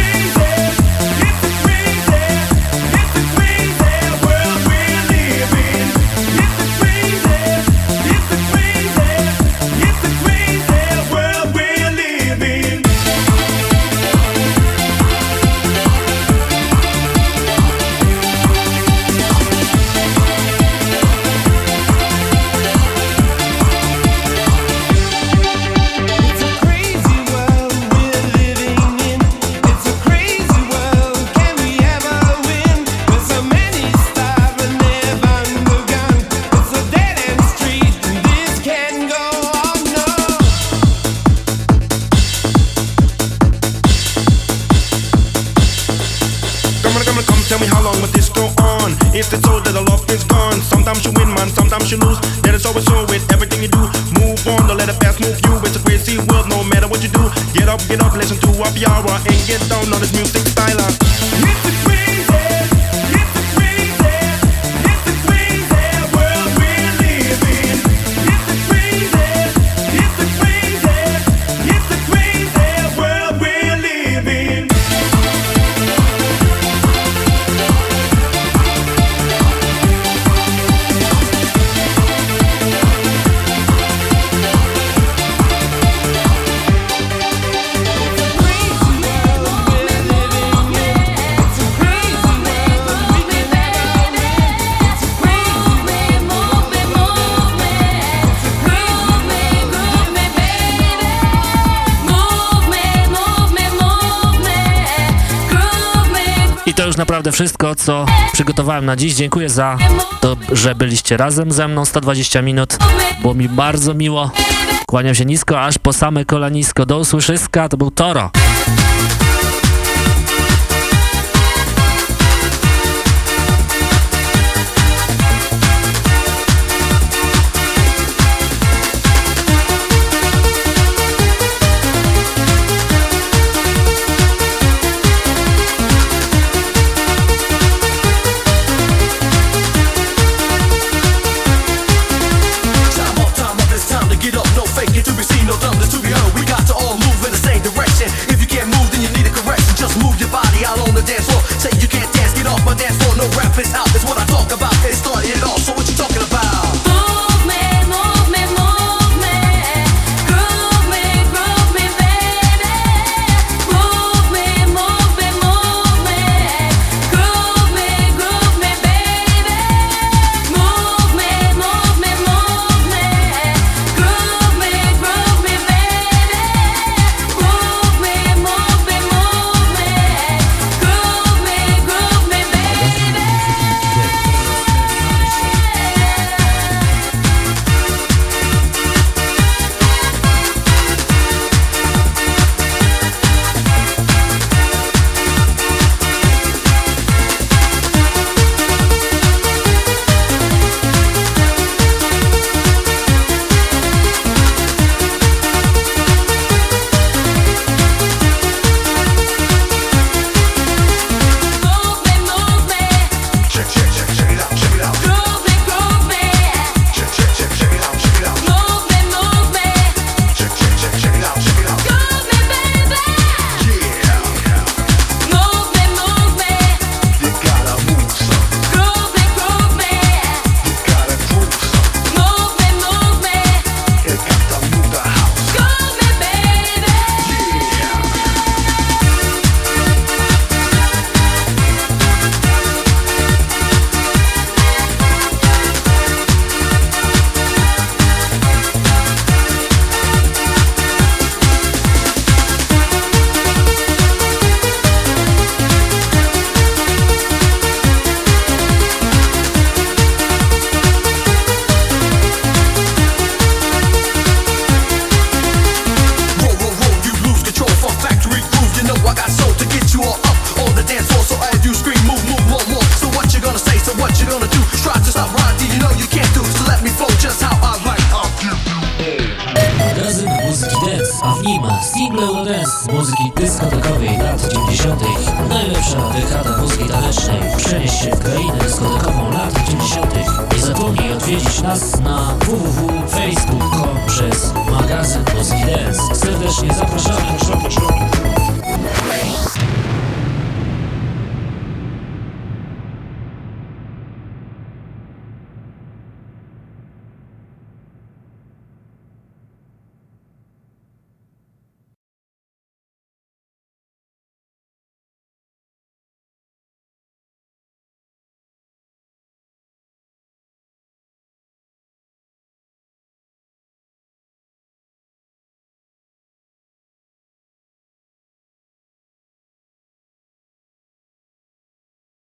I to już naprawdę wszystko, co przygotowałem na dziś. Dziękuję za to, że byliście razem ze mną 120 minut. Było mi bardzo miło. Kłaniam się nisko, aż po same kolanisko. Do usłyszyska, to był Toro.